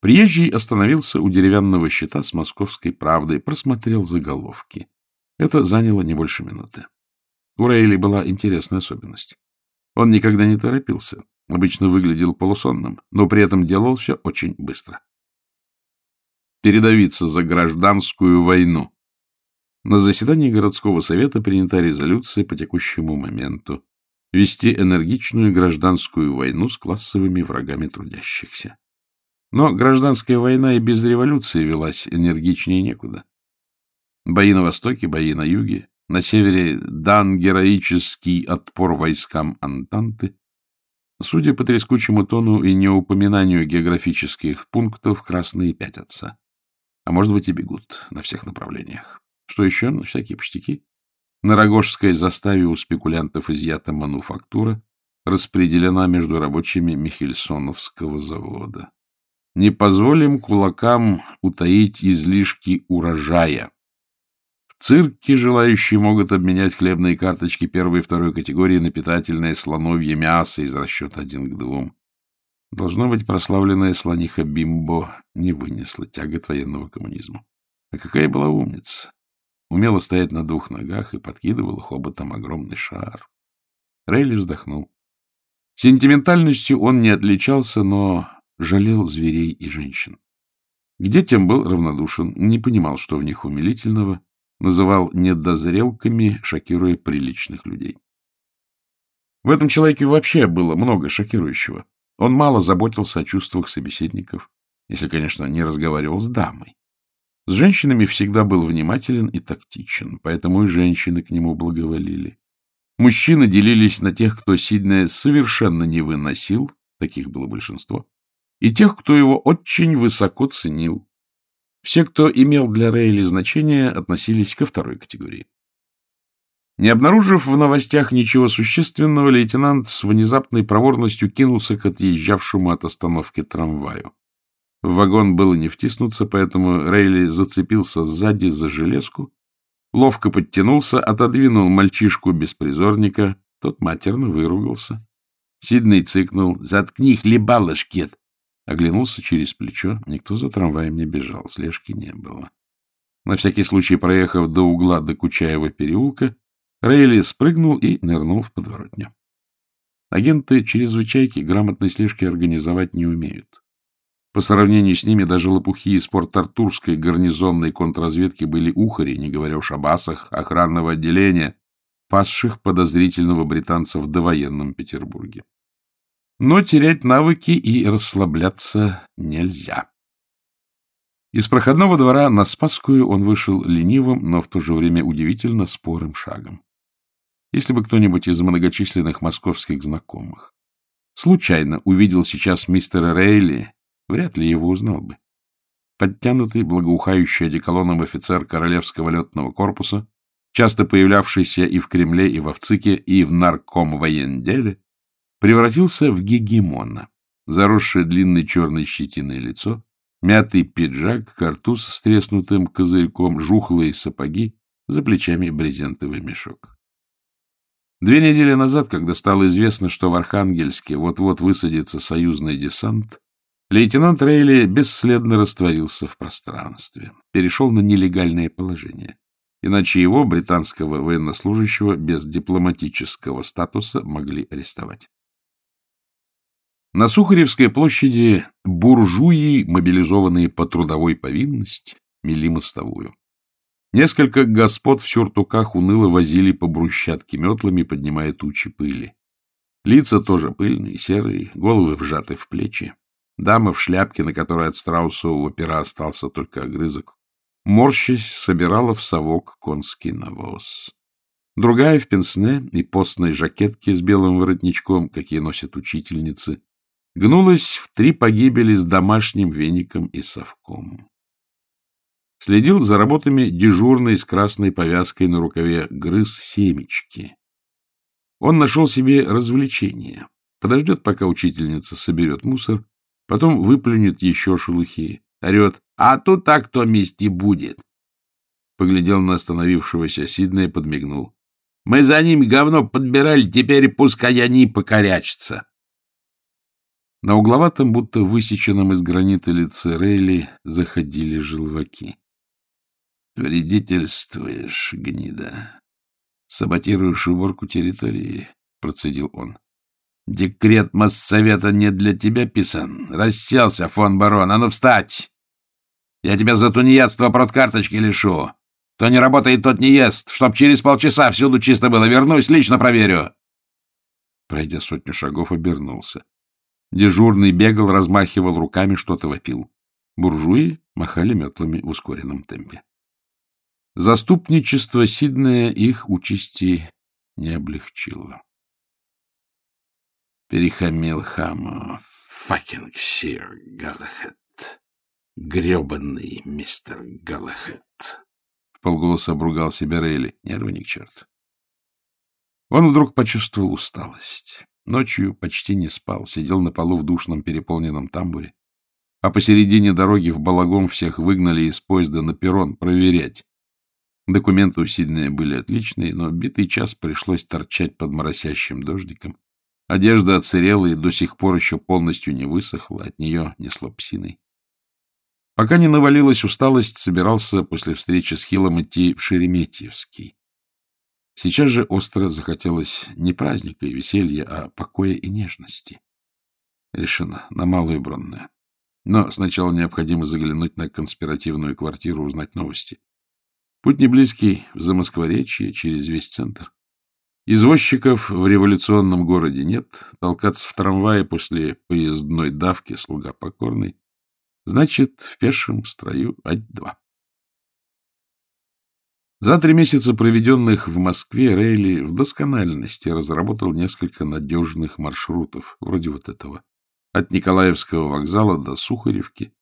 Приезжий остановился у деревянного щита с московской правдой, просмотрел заголовки. Это заняло не больше минуты. У Рейли была интересная особенность. Он никогда не торопился, обычно выглядел полусонным, но при этом делал все очень быстро. Передавиться за гражданскую войну. На заседании городского совета принята резолюция по текущему моменту вести энергичную гражданскую войну с классовыми врагами трудящихся. Но гражданская война и без революции велась энергичнее некуда. Бои на востоке, бои на юге, на севере дан героический отпор войскам Антанты. Судя по трескучему тону и неупоминанию географических пунктов, красные пятятся. А может быть и бегут на всех направлениях. Что еще? Ну, всякие пустяки. На Рогожской заставе у спекулянтов изъята мануфактура, распределена между рабочими Михельсоновского завода. Не позволим кулакам утаить излишки урожая. Цирке желающие могут обменять хлебные карточки первой и второй категории на питательное слоновье мясо из расчета один к двум. Должно быть, прославленная слониха Бимбо не вынесла тягот военного коммунизма. А какая была умница! Умела стоять на двух ногах и подкидывала хоботом огромный шар. Рейли вздохнул. Сентиментальностью он не отличался, но жалел зверей и женщин. К детям был равнодушен, не понимал, что в них умилительного, называл недозрелками, шокируя приличных людей. В этом человеке вообще было много шокирующего. Он мало заботился о чувствах собеседников, если, конечно, не разговаривал с дамой. С женщинами всегда был внимателен и тактичен, поэтому и женщины к нему благоволили. Мужчины делились на тех, кто Сиднея совершенно не выносил, таких было большинство, и тех, кто его очень высоко ценил. Все, кто имел для Рейли значение, относились ко второй категории. Не обнаружив в новостях ничего существенного, лейтенант с внезапной проворностью кинулся к отъезжавшему от остановки трамваю. В вагон было не втиснуться, поэтому Рейли зацепился сзади за железку, ловко подтянулся, отодвинул мальчишку-беспризорника, тот матерно выругался. Сиднey цыкнул «Заткни хлебало, шкет!» Оглянулся через плечо, никто за трамваем не бежал, слежки не было. На всякий случай, проехав до угла до Кучаева переулка, Рейли спрыгнул и нырнул в подворотню. Агенты чрезвычайки грамотной слежки организовать не умеют. По сравнению с ними даже лопухи из порт-артурской гарнизонной контрразведки были ухари, не говоря уж об асах охранного отделения, пасших подозрительного британца в довоенном Петербурге. Но терять навыки и расслабляться нельзя. Из проходного двора на Спасскую он вышел ленивым, но в то же время удивительно спорым шагом если бы кто-нибудь из многочисленных московских знакомых случайно увидел сейчас мистера Рейли, вряд ли его узнал бы. Подтянутый, благоухающий одеколоном офицер Королевского летного корпуса, часто появлявшийся и в Кремле, и в Овцике, и в нарком военделе, превратился в гегемона, заросшее длинной черной щетиной лицо, мятый пиджак, картуз с треснутым козырьком, жухлые сапоги, за плечами брезентовый мешок. Две недели назад, когда стало известно, что в Архангельске вот-вот высадится союзный десант, лейтенант Рейли бесследно растворился в пространстве, перешел на нелегальное положение. Иначе его, британского военнослужащего, без дипломатического статуса могли арестовать. На Сухаревской площади буржуи, мобилизованные по трудовой повинности, мели мостовую. Несколько господ в сюртуках уныло возили по брусчатке метлами, поднимая тучи пыли. Лица тоже пыльные, серые, головы вжаты в плечи. Дама в шляпке, на которой от страусового пера остался только огрызок, морщась, собирала в совок конский навоз. Другая в пенсне и постной жакетке с белым воротничком, какие носят учительницы, гнулась в три погибели с домашним веником и совком. Следил за работами дежурный с красной повязкой на рукаве грыз семечки. Он нашел себе развлечение. Подождет, пока учительница соберет мусор, потом выплюнет еще шелухи. Орет, а тут так кто мести будет. Поглядел на остановившегося Сидна и подмигнул. Мы за ними говно подбирали, теперь пускай они покорячатся. На угловатом, будто высеченном из гранита лице Рейли, заходили желваки. — Вредительствуешь, гнида. Саботируешь уборку территории, — процедил он. — Декрет Моссовета не для тебя писан. Расселся, фон барон. А ну встать! Я тебя за тунеядство продкарточки лишу. Кто не работает, тот не ест. Чтоб через полчаса всюду чисто было. Вернусь, лично проверю. Пройдя сотню шагов, обернулся. Дежурный бегал, размахивал руками, что-то вопил. Буржуи махали метлами в ускоренном темпе. Заступничество Сиднея их участи не облегчило. Перехамил Хамо. Факинг сир Галахет. Гребанный мистер Галахет. В полголоса обругал себя Рейли. Нервы ни к черту. Он вдруг почувствовал усталость. Ночью почти не спал, сидел на полу в душном переполненном тамбуре. А посередине дороги в балагом всех выгнали из поезда на перрон проверять. Документы у Сиднея были отличные, но битый час пришлось торчать под моросящим дождиком. Одежда отсырела и до сих пор еще полностью не высохла, от нее несло псиной. Пока не навалилась усталость, собирался после встречи с Хилом идти в Шереметьевский. Сейчас же остро захотелось не праздника и веселья, а покоя и нежности. Решено, на Малую Бронную. Но сначала необходимо заглянуть на конспиративную квартиру, узнать новости. Путь не близкий, в Замоскворечье, через весь центр. Извозчиков в революционном городе нет, толкаться в трамвае после поездной давки слуга покорный. Значит, в пешем строю ать-два. За три месяца, проведенных в Москве, Рейли в доскональности разработал несколько надежных маршрутов, вроде вот этого, от Николаевского вокзала до Сухаревки,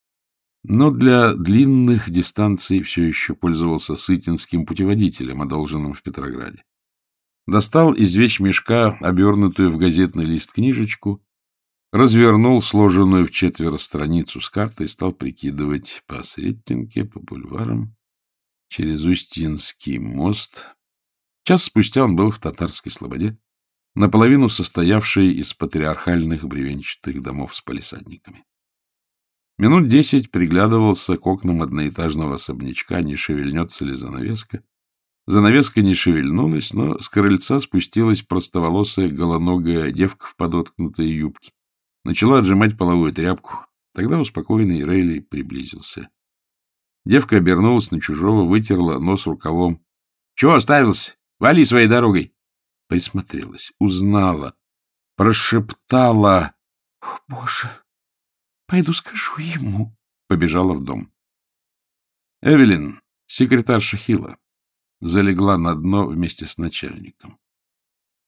но для длинных дистанций все еще пользовался сытинским путеводителем, одолженным в Петрограде. Достал из вещмешка обернутую в газетный лист книжечку, развернул сложенную в четверо страницу с картой и стал прикидывать по Сретенке, по бульварам, через Устинский мост. Час спустя он был в татарской слободе, наполовину состоявшей из патриархальных бревенчатых домов с палисадниками. Минут десять приглядывался к окнам одноэтажного особнячка, не шевельнется ли занавеска. Занавеска не шевельнулась, но с крыльца спустилась простоволосая голоногая девка в подоткнутой юбке. Начала отжимать половую тряпку. Тогда успокоенный Рейли приблизился. Девка обернулась на чужого, вытерла нос рукавом. — Чего оставился? Вали своей дорогой! Присмотрелась, узнала, прошептала. — О, Боже! Пойду скажу ему. Побежала в дом. Эвелин, секретарша Хила, залегла на дно вместе с начальником.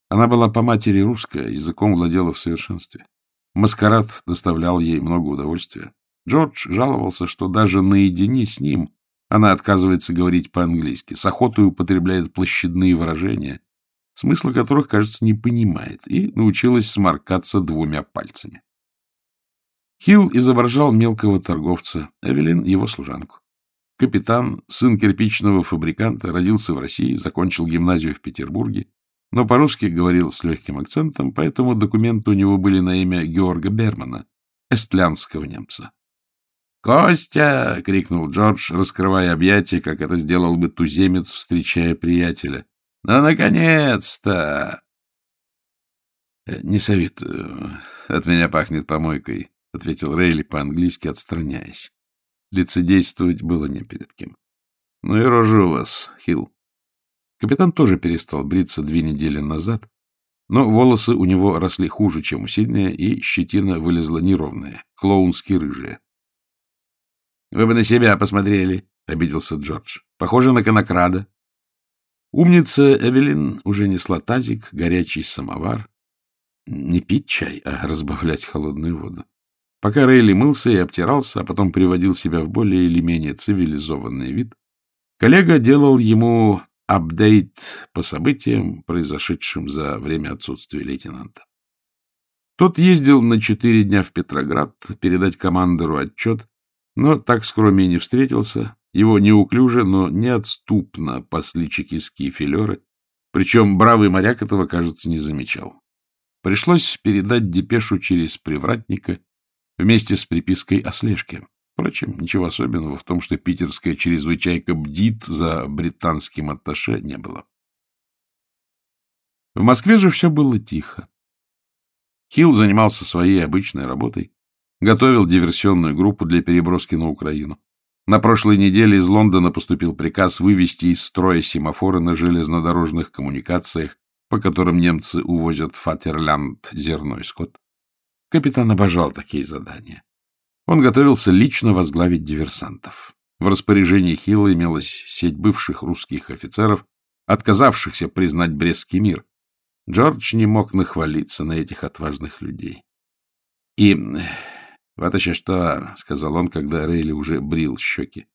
Она была по матери русская, языком владела в совершенстве. Маскарад доставлял ей много удовольствия. Джордж жаловался, что даже наедине с ним она отказывается говорить по-английски, с охотой употребляет площадные выражения, смысла которых, кажется, не понимает, и научилась сморкаться двумя пальцами. Хилл изображал мелкого торговца, Эвелин — его служанку. Капитан, сын кирпичного фабриканта, родился в России, закончил гимназию в Петербурге, но по-русски говорил с легким акцентом, поэтому документы у него были на имя Георга Бермана, эстлянского немца. «Костя!» — крикнул Джордж, раскрывая объятия, как это сделал бы туземец, встречая приятеля. «Ну, наконец-то!» «Э, «Не совет. Э, от меня пахнет помойкой», — ответил Рейли по-английски, отстраняясь. Лицедействовать было не перед кем. «Ну и рожу вас, Хилл». Капитан тоже перестал бриться две недели назад, но волосы у него росли хуже, чем у Сиднея, и щетина вылезла неровная, клоунски рыжая. Вы бы на себя посмотрели, — обиделся Джордж. — Похоже на конокрада. Умница Эвелин уже несла тазик, горячий самовар. Не пить чай, а разбавлять холодную воду. Пока Рейли мылся и обтирался, а потом приводил себя в более или менее цивилизованный вид, коллега делал ему апдейт по событиям, произошедшим за время отсутствия лейтенанта. Тот ездил на четыре дня в Петроград передать командору отчет но так с Кроми не встретился. Его неуклюже, но неотступно пасли чекистские филеры, причем бравый моряк этого, кажется, не замечал. Пришлось передать депешу через привратника вместе с припиской о слежке. Впрочем, ничего особенного в том, что питерская чрезвычайка бдит за британским атташе не было. В Москве же все было тихо. Хилл занимался своей обычной работой, готовил диверсионную группу для переброски на Украину. На прошлой неделе из Лондона поступил приказ вывести из строя семафоры на железнодорожных коммуникациях, по которым немцы увозят в Фатерлянд зерно и скот. Капитан обожал такие задания. Он готовился лично возглавить диверсантов. В распоряжении Хилла имелась сеть бывших русских офицеров, отказавшихся признать Брестский мир. Джордж не мог нахвалиться на этих отважных людей. И — Вот еще что, — сказал он, когда Рейли уже брил щеки.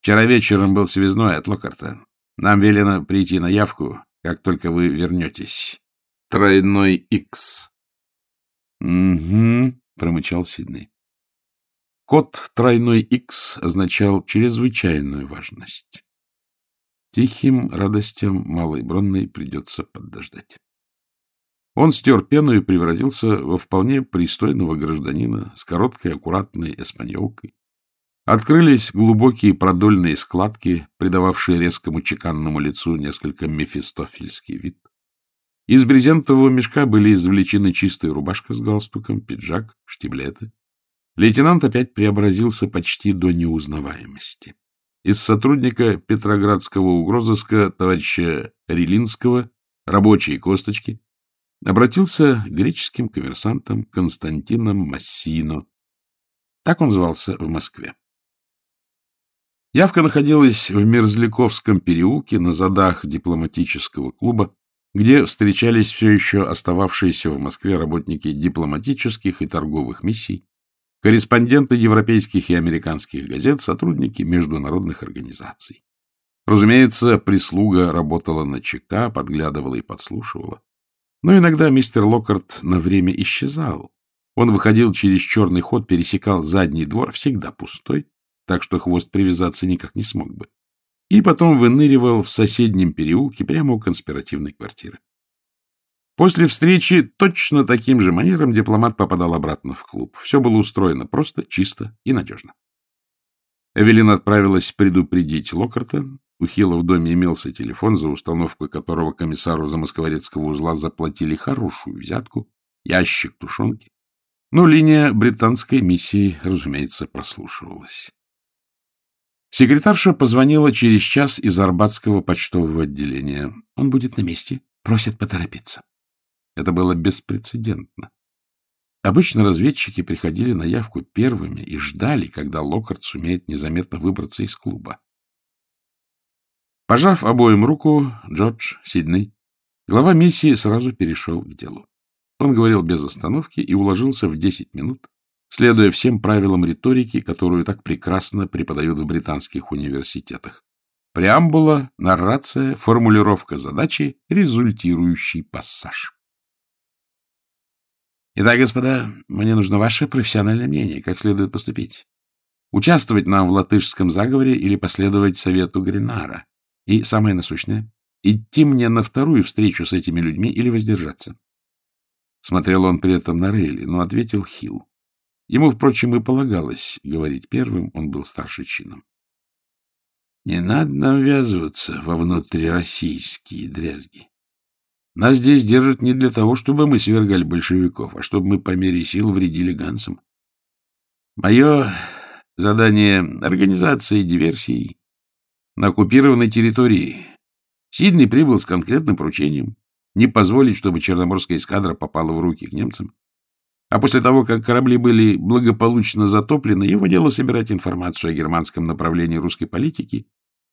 Вчера вечером был связной от Локарта. Нам велено прийти на явку, как только вы вернетесь. Тройной Икс. — Угу, — промычал Сидней. Код тройной Икс означал чрезвычайную важность. Тихим радостям малой Бронной придется подождать. Он стер пену и превратился во вполне пристойного гражданина с короткой аккуратной эспаньолкой. Открылись глубокие продольные складки, придававшие резкому чеканному лицу несколько мефистофельский вид. Из брезентового мешка были извлечены чистая рубашка с галстуком, пиджак, штиблеты. Лейтенант опять преобразился почти до неузнаваемости. Из сотрудника Петроградского угрозыска товарища Релинского, рабочие косточки, обратился греческим коммерсантам Константином Массино. Так он звался в Москве. Явка находилась в Мерзляковском переулке на задах дипломатического клуба, где встречались все еще остававшиеся в Москве работники дипломатических и торговых миссий, корреспонденты европейских и американских газет, сотрудники международных организаций. Разумеется, прислуга работала на ЧК, подглядывала и подслушивала. Но иногда мистер Локкарт на время исчезал. Он выходил через черный ход, пересекал задний двор, всегда пустой, так что хвост привязаться никак не смог бы. И потом выныривал в соседнем переулке прямо у конспиративной квартиры. После встречи точно таким же манером дипломат попадал обратно в клуб. Все было устроено просто, чисто и надежно. Эвелин отправилась предупредить Локарта. У Хилла в доме имелся телефон, за установку которого комиссару замоскворецкого узла заплатили хорошую взятку, ящик тушенки. Но линия британской миссии, разумеется, прослушивалась. Секретарша позвонила через час из Арбатского почтового отделения. Он будет на месте, просит поторопиться. Это было беспрецедентно. Обычно разведчики приходили на явку первыми и ждали, когда Локарт сумеет незаметно выбраться из клуба. Пожав обоим руку, Джордж, Сидней, глава миссии сразу перешел к делу. Он говорил без остановки и уложился в 10 минут, следуя всем правилам риторики, которую так прекрасно преподают в британских университетах. Преамбула, наррация, формулировка задачи, результирующий пассаж. Итак, господа, мне нужно ваше профессиональное мнение, как следует поступить. Участвовать нам в латышском заговоре или последовать совету Гринара. И самое насущное — идти мне на вторую встречу с этими людьми или воздержаться. Смотрел он при этом на Рейли, но ответил Хилл. Ему, впрочем, и полагалось говорить первым, он был старше чином. Не надо нам ввязываться во внутрироссийские дрязги. Нас здесь держат не для того, чтобы мы свергали большевиков, а чтобы мы по мере сил вредили ганцам. Мое задание — организации диверсий на оккупированной территории. Сиднey прибыл с конкретным поручением не позволить, чтобы Черноморская эскадра попала в руки к немцам. А после того, как корабли были благополучно затоплены, его дело собирать информацию о германском направлении русской политики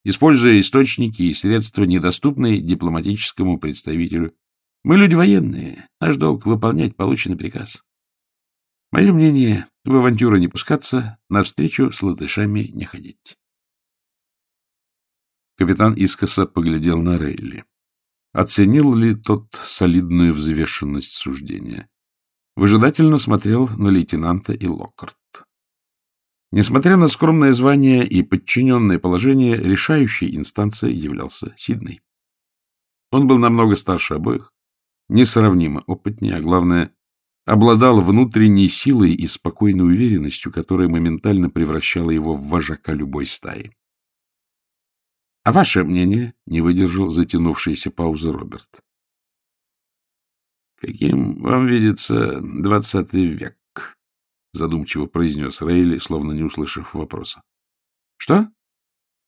используя источники и средства, недоступные дипломатическому представителю. Мы люди военные, наш долг — выполнять полученный приказ. Мое мнение — в авантюры не пускаться, навстречу с латышами не ходить. Капитан искоса поглядел на Рейли. Оценил ли тот солидную взвешенность суждения? Выжидательно смотрел на лейтенанта и Локкарт. Несмотря на скромное звание и подчиненное положение, решающей инстанцией являлся Сидней. Он был намного старше обоих, несравнимо опытнее, а главное, обладал внутренней силой и спокойной уверенностью, которая моментально превращала его в вожака любой стаи. — А ваше мнение? — не выдержал затянувшейся паузы Роберт. — Каким вам видится двадцатый век? задумчиво произнес Рейли, словно не услышав вопроса. — Что?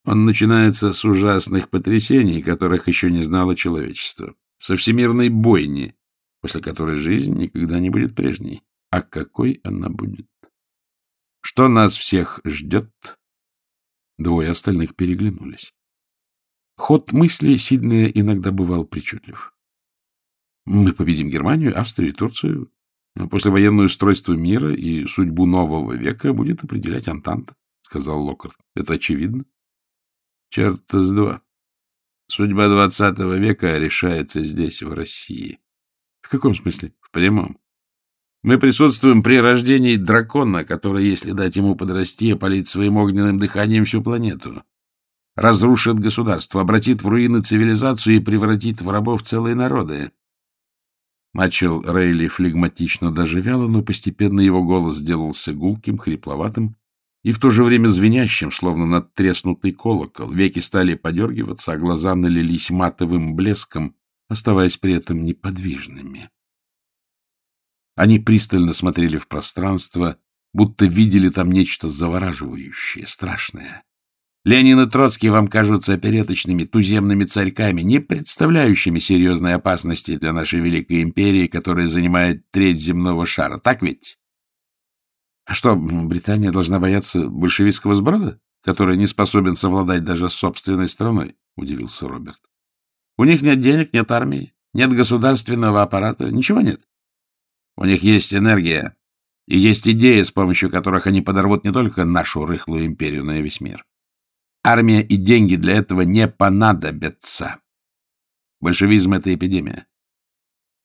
Он начинается с ужасных потрясений, которых еще не знало человечество, со всемирной бойни, после которой жизнь никогда не будет прежней. А какой она будет? Что нас всех ждет? Двое остальных переглянулись. Ход мысли Сиднея иногда бывал причудлив. Мы победим Германию, Австрию, Турцию, Послевоенное устройство мира и судьбу нового века будет определять Антанта, — сказал Локарт. — Это очевидно. Черт-то с два. Судьба двадцатого века решается здесь, в России. В каком смысле? В прямом. Мы присутствуем при рождении дракона, который, если дать ему подрасти, опалит своим огненным дыханием всю планету. Разрушит государство, обратит в руины цивилизацию и превратит в рабов целые народы. Начал Рейли флегматично даже вяло, но постепенно его голос сделался гулким, хрипловатым и в то же время звенящим, словно надтреснутый колокол. Веки стали подергиваться, а глаза налились матовым блеском, оставаясь при этом неподвижными. Они пристально смотрели в пространство, будто видели там нечто завораживающее, страшное. Ленин и Троцкий вам кажутся опереточными туземными царьками, не представляющими серьезной опасности для нашей великой империи, которая занимает треть земного шара. Так ведь? А что, Британия должна бояться большевистского сброда, который не способен совладать даже с собственной страной? — удивился Роберт. — У них нет денег, нет армии, нет государственного аппарата, ничего нет. У них есть энергия и есть идеи, с помощью которых они подорвут не только нашу рыхлую империю, но и весь мир. Армия и деньги для этого не понадобятся. Большевизм — это эпидемия.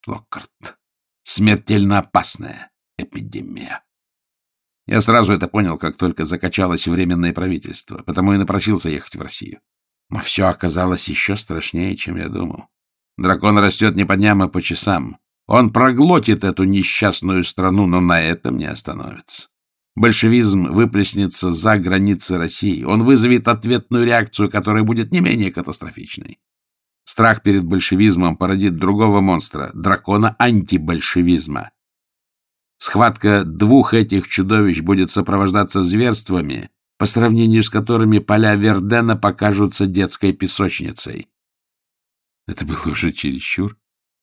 Локкарт. Смертельно опасная эпидемия. Я сразу это понял, как только закачалось временное правительство, потому и напросился ехать в Россию. Но все оказалось еще страшнее, чем я думал. Дракон растет не по дням, а по часам. Он проглотит эту несчастную страну, но на этом не остановится. Большевизм выплеснется за границы России. Он вызовет ответную реакцию, которая будет не менее катастрофичной. Страх перед большевизмом породит другого монстра, дракона антибольшевизма. Схватка двух этих чудовищ будет сопровождаться зверствами, по сравнению с которыми поля Вердена покажутся детской песочницей. Это было уже чересчур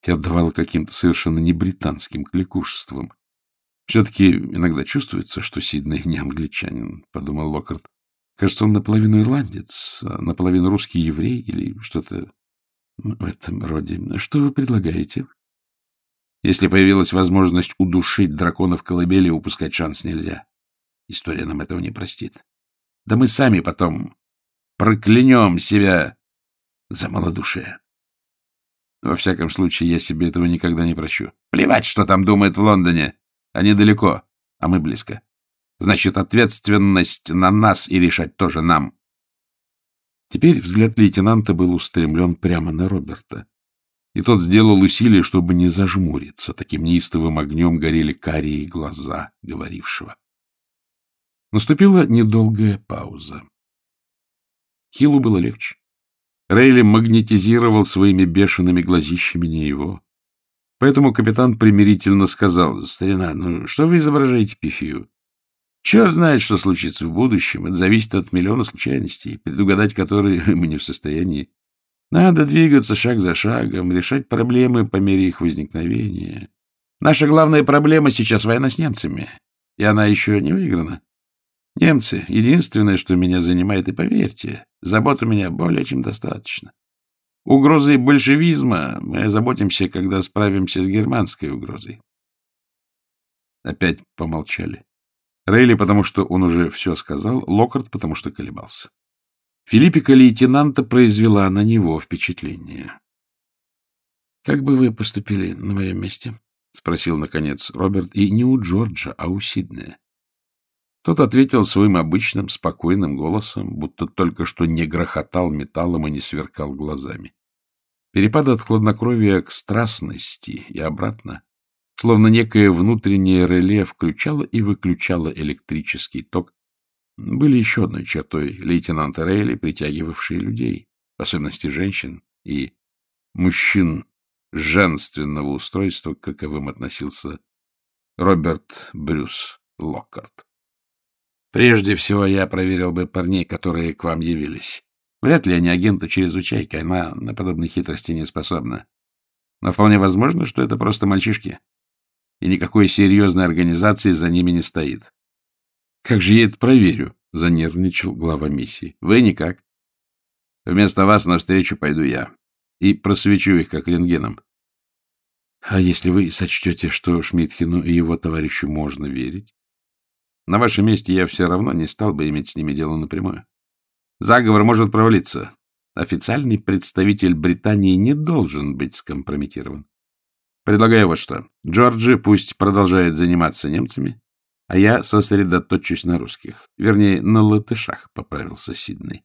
и отдавало каким-то совершенно не британским кликушеством. Все-таки иногда чувствуется, что Сидней не англичанин, — подумал Локарт. Кажется, он наполовину ирландец, а наполовину русский еврей или что-то в этом роде. Что вы предлагаете? Если появилась возможность удушить дракона в колыбели, упускать шанс нельзя. История нам этого не простит. Да мы сами потом проклянем себя за малодушие. Во всяком случае, я себе этого никогда не прощу. Плевать, что там думают в Лондоне. Они далеко, а мы близко. Значит, ответственность на нас и решать тоже нам. Теперь взгляд лейтенанта был устремлен прямо на Роберта. И тот сделал усилие, чтобы не зажмуриться. Таким неистовым огнем горели карие глаза говорившего. Наступила недолгая пауза. Хилу было легче. Рейли магнетизировал своими бешеными глазищами не его. Поэтому капитан примирительно сказал, «Старина, ну что вы изображаете пифию? Черт знает, что случится в будущем. Это зависит от миллиона случайностей, предугадать которые мы не в состоянии. Надо двигаться шаг за шагом, решать проблемы по мере их возникновения. Наша главная проблема сейчас война с немцами, и она еще не выиграна. Немцы — единственное, что меня занимает, и поверьте, забот у меня более чем достаточно. Угрозой большевизма мы озаботимся, когда справимся с германской угрозой. Опять помолчали. Рейли, потому что он уже все сказал, Локарт, потому что колебался. Филиппика лейтенанта произвела на него впечатление. — Как бы вы поступили на моем месте? — спросил, наконец, Роберт, и не у Джорджа, а у Сиднея. Тот ответил своим обычным, спокойным голосом, будто только что не грохотал металлом и не сверкал глазами. Перепад от хладнокровия к страстности и обратно, словно некое внутреннее реле включало и выключало электрический ток, были еще одной чертой лейтенанта Рейли, притягивавшей людей, в особенности женщин и мужчин женственного устройства, к каковым относился Роберт Брюс Локкарт. Прежде всего, я проверил бы парней, которые к вам явились. Вряд ли они агенты чрезвычайки, она на подобные хитрости не способна. Но вполне возможно, что это просто мальчишки, и никакой серьезной организации за ними не стоит. — Как же я это проверю? — занервничал глава миссии. — Вы никак. Вместо вас навстречу пойду я и просвечу их как рентгеном. — А если вы сочтете, что Шмидхину и его товарищу можно верить? На вашем месте я все равно не стал бы иметь с ними дело напрямую. Заговор может провалиться. Официальный представитель Британии не должен быть скомпрометирован. Предлагаю вот что. Джорджи пусть продолжает заниматься немцами, а я сосредоточусь на русских. Вернее, на латышах, — поправился Сиднey.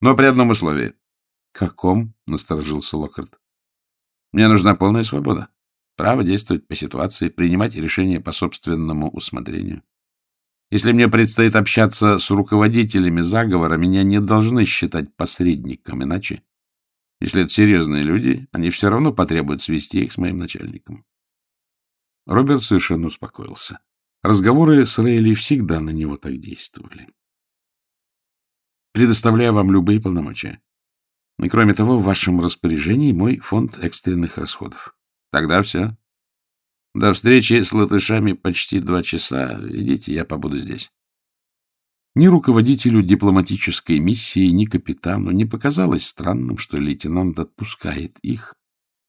Но при одном условии. — Каком? — насторожился Локхарт. — Мне нужна полная свобода. Право действовать по ситуации, принимать решения по собственному усмотрению. Если мне предстоит общаться с руководителями заговора, меня не должны считать посредником, иначе, если это серьезные люди, они все равно потребуют свести их с моим начальником. Роберт совершенно успокоился. Разговоры с Рейли всегда на него так действовали. Предоставляю вам любые полномочия. И, кроме того, в вашем распоряжении мой фонд экстренных расходов. Тогда все. До встречи с латышами почти два часа. Идите, я побуду здесь. Ни руководителю дипломатической миссии, ни капитану не показалось странным, что лейтенант отпускает их,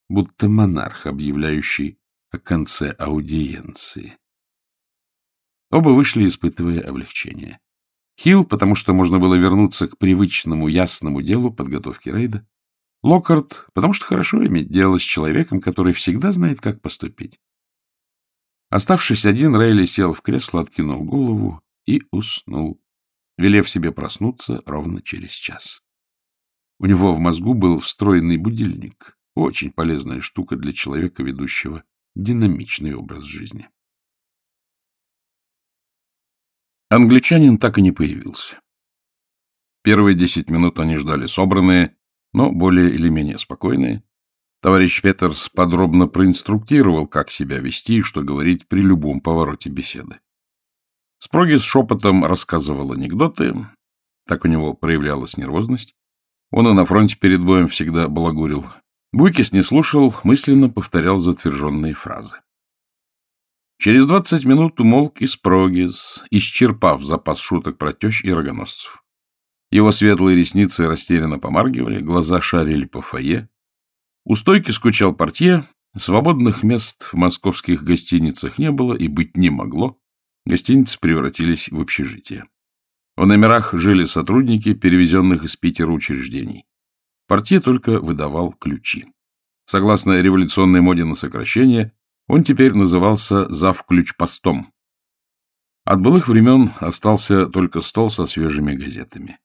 будто монарх, объявляющий о конце аудиенции. Оба вышли, испытывая облегчение. Хилл, потому что можно было вернуться к привычному ясному делу подготовки рейда. Локкарт, потому что хорошо иметь дело с человеком, который всегда знает, как поступить. Оставшись один, Рейли сел в кресло, откинул голову и уснул, велев себе проснуться ровно через час. У него в мозгу был встроенный будильник, очень полезная штука для человека, ведущего динамичный образ жизни. Англичанин так и не появился. Первые десять минут они ждали собранные, но более или менее спокойные. Товарищ Петерс подробно проинструктировал, как себя вести и что говорить при любом повороте беседы. Спроги с шепотом рассказывал анекдоты, так у него проявлялась нервозность. Он и на фронте перед боем всегда балагурил. Буйкис не слушал, мысленно повторял затверженные фразы. Через двадцать минут умолк и Спрогис, исчерпав запас шуток про тещ и рогоносцев. Его светлые ресницы растерянно помаргивали, глаза шарили по фойе. У стойки скучал портье, свободных мест в московских гостиницах не было и быть не могло. Гостиницы превратились в общежитие. В номерах жили сотрудники, перевезенных из Питера учреждений. Портье только выдавал ключи. Согласно революционной моде на сокращение, он теперь назывался завключпостом. От былых времен остался только стол со свежими газетами.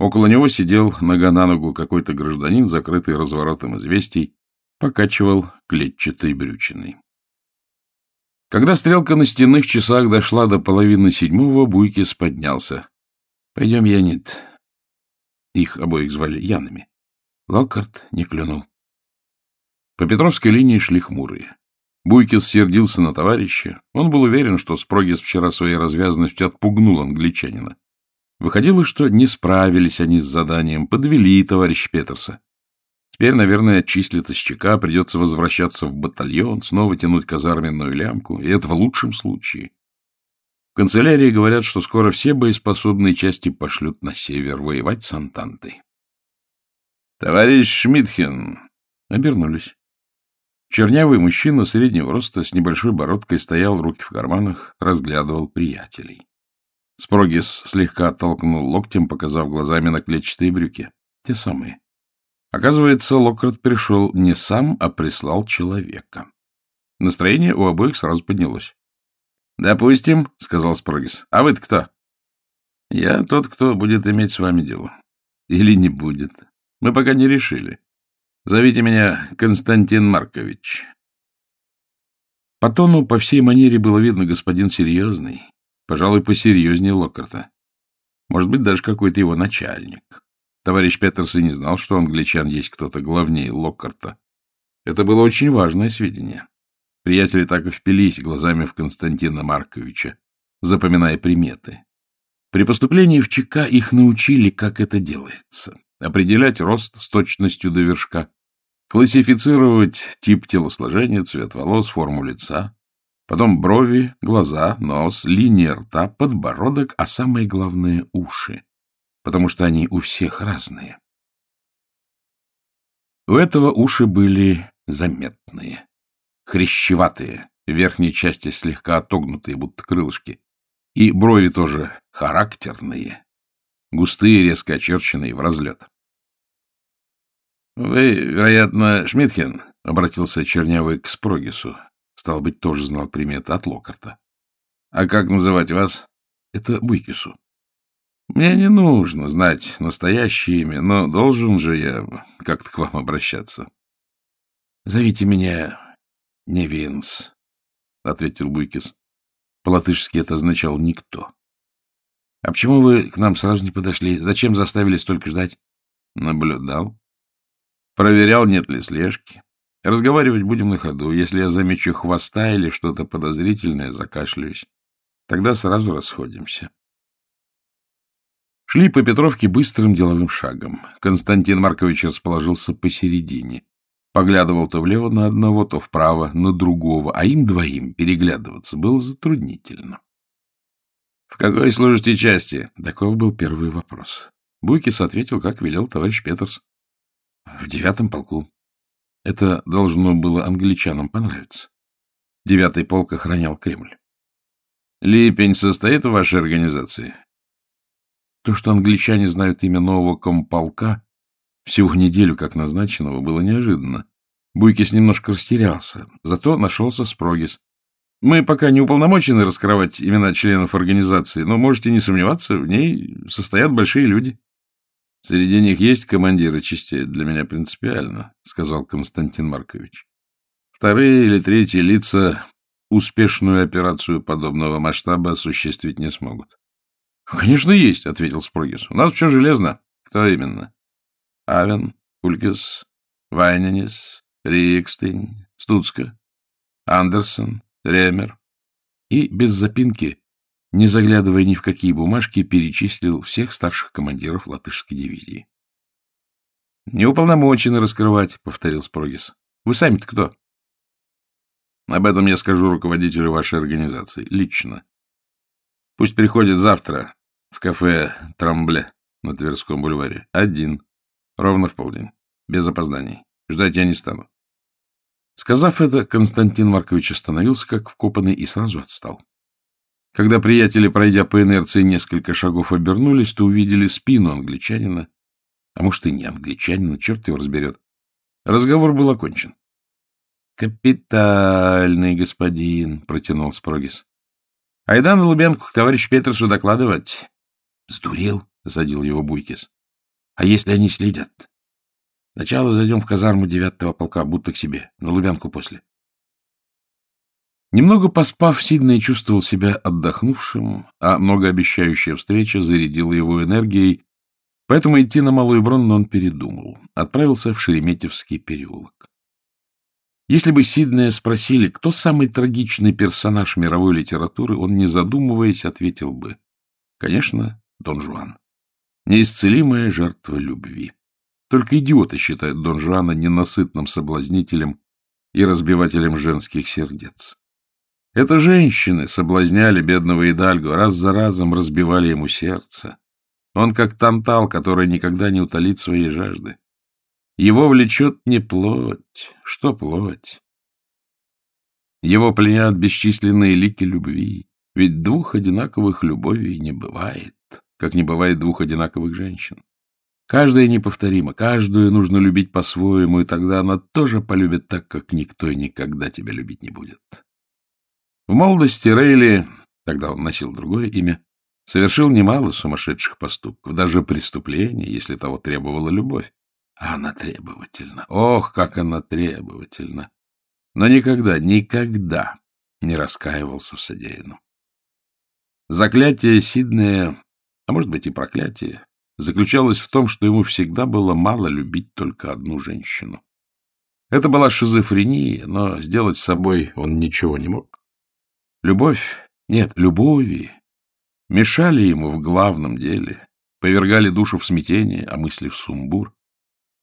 Около него сидел нога на ногу какой-то гражданин, закрытый разворотом известий, покачивал клетчатой брючиной. Когда стрелка на стенных часах дошла до половины седьмого, Буйкис поднялся. — Пойдем, Янит. Их обоих звали Янами. Локкарт не клюнул. По Петровской линии шли хмурые. Буйкис сердился на товарища. Он был уверен, что Спрогис вчера своей развязностью отпугнул англичанина. Выходило, что не справились они с заданием, подвели товарища Петерса. Теперь, наверное, отчислят из ЧК, придется возвращаться в батальон, снова тянуть казарменную лямку, и это в лучшем случае. В канцелярии говорят, что скоро все боеспособные части пошлют на север воевать с Антантой. — Товарищ Шмидхен! Обернулись. Чернявый мужчина среднего роста с небольшой бородкой стоял, руки в карманах, разглядывал приятелей. Спрогис слегка оттолкнул локтем, показав глазами на клетчатые брюки. Те самые. Оказывается, Локрот пришел не сам, а прислал человека. Настроение у обоих сразу поднялось. — Допустим, — сказал Спрогис. — А вы-то кто? — Я тот, кто будет иметь с вами дело. Или не будет. Мы пока не решили. Зовите меня Константин Маркович. По тону, по всей манере было видно, господин серьезный, пожалуй, посерьезнее Локкарта. Может быть, даже какой-то его начальник. Товарищ Петерс и не знал, что у англичан есть кто-то главнее Локкарта. Это было очень важное сведение. Приятели так и впились глазами в Константина Марковича, запоминая приметы. При поступлении в ЧК их научили, как это делается определять рост с точностью до вершка, классифицировать тип телосложения, цвет волос, форму лица, потом брови, глаза, нос, линия рта, подбородок, а самое главное — уши, потому что они у всех разные. У этого уши были заметные, хрящеватые, в верхней части слегка отогнутые, будто крылышки, и брови тоже характерные, густые, резко очерченные, в разлет. — Вы, вероятно, Шмидхен? — обратился Чернявый к Спрогису. Стал быть, тоже знал приметы от Локарта. — А как называть вас? — Это Буйкису. — Мне не нужно знать настоящее имя, но должен же я как-то к вам обращаться. — Зовите меня Невинс, — ответил Буйкис. По-латышски это означало «никто». — А почему вы к нам сразу не подошли? Зачем заставили столько ждать? — Наблюдал. Проверял, нет ли слежки. Разговаривать будем на ходу. Если я замечу хвоста или что-то подозрительное, закашляюсь. Тогда сразу расходимся. Шли по Петровке быстрым деловым шагом. Константин Маркович расположился посередине. Поглядывал то влево на одного, то вправо на другого, а им двоим переглядываться было затруднительно. — В какой служите части? — таков был первый вопрос. Буйкис ответил, как велел товарищ Петерс. В девятом полку. Это должно было англичанам понравиться. Девятый полк охранял Кремль. Липень состоит в вашей организации? То, что англичане знают имя нового комполка, всего неделю как назначенного, было неожиданно. Буйкис немножко растерялся, зато нашелся Спрогис. Мы пока не уполномочены раскрывать имена членов организации, но можете не сомневаться, в ней состоят большие люди. — Среди них есть командиры частей, для меня принципиально, — сказал Константин Маркович. Вторые или третьи лица успешную операцию подобного масштаба осуществить не смогут. — Конечно, есть, — ответил Спрогис. — У нас все железно. Кто именно? — Авен, Пулькес, Вайненис, Рикстейн, Стуцка, Андерсон, Ремер. И без запинки не заглядывая ни в какие бумажки, перечислил всех старших командиров латышской дивизии. — Не уполномочены раскрывать, — повторил Спрогис. — Вы сами-то кто? — Об этом я скажу руководителю вашей организации. Лично. Пусть приходит завтра в кафе «Трамбле» на Тверском бульваре. Один. Ровно в полдень. Без опозданий. Ждать я не стану. Сказав это, Константин Маркович остановился, как вкопанный, и сразу отстал. Когда приятели, пройдя по инерции несколько шагов, обернулись, то увидели спину англичанина. А может, и не англичанина, черт его разберет. Разговор был окончен. — Капитальный господин, — протянул Спрогис. — Айда на Лубенку к товарищу Петерсу докладывать. — Сдурел, — засадил его Буйкис. — А если они следят? Сначала зайдем в казарму девятого полка, будто к себе, на Лубянку после. Немного поспав, Сиднey чувствовал себя отдохнувшим, а многообещающая встреча зарядила его энергией, поэтому идти на Малую Бронну он передумал. Отправился в Шереметьевский переулок. Если бы Сиднея спросили, кто самый трагичный персонаж мировой литературы, он, не задумываясь, ответил бы. Конечно, Дон Жуан. Неисцелимая жертва любви. Только идиоты считают Дон Жуана ненасытным соблазнителем и разбивателем женских сердец. Это женщины соблазняли бедного Идальго, раз за разом разбивали ему сердце. Он как тантал, который никогда не утолит своей жажды. Его влечет не плоть. Что плоть? Его пленят бесчисленные лики любви. Ведь двух одинаковых любовей не бывает, как не бывает двух одинаковых женщин. Каждая неповторима, каждую нужно любить по-своему, и тогда она тоже полюбит так, как никто и никогда тебя любить не будет. В молодости Рейли, тогда он носил другое имя, совершил немало сумасшедших поступков, даже преступлений, если того требовала любовь. А она требовательна. Ох, как она требовательна! Но никогда, никогда не раскаивался в содеянном. Заклятие Сиднея, а может быть и проклятие, заключалось в том, что ему всегда было мало любить только одну женщину. Это была шизофрения, но сделать с собой он ничего не мог. Любовь, нет, любови, мешали ему в главном деле, повергали душу в смятение, а мысли в сумбур.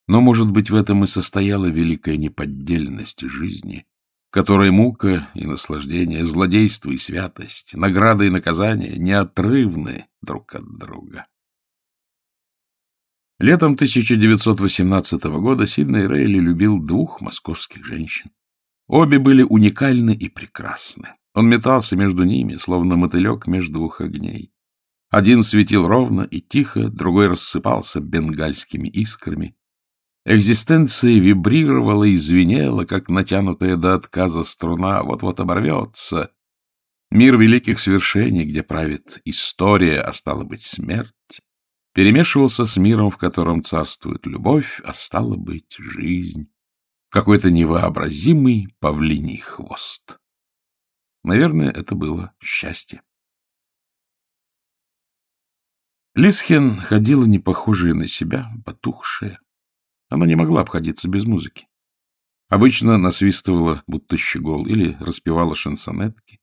Но, может быть, в этом и состояла великая неподдельность жизни, которой мука и наслаждение, злодейство и святость, награда и наказание неотрывны друг от друга. Летом 1918 года Сидней Рейли любил двух московских женщин. Обе были уникальны и прекрасны. Он метался между ними, словно мотылек между двух огней. Один светил ровно и тихо, другой рассыпался бенгальскими искрами. Экзистенция вибрировала и звенела, как натянутая до отказа струна, вот-вот оборвется. Мир великих свершений, где правит история, а стало быть смерть, перемешивался с миром, в котором царствует любовь, а стало быть жизнь. Какой-то невообразимый павлиний хвост. Наверное, это было счастье. Лисхен ходила не похожая на себя, потухшая. Она не могла обходиться без музыки. Обычно насвистывала, будто щегол, или распевала шансонетки.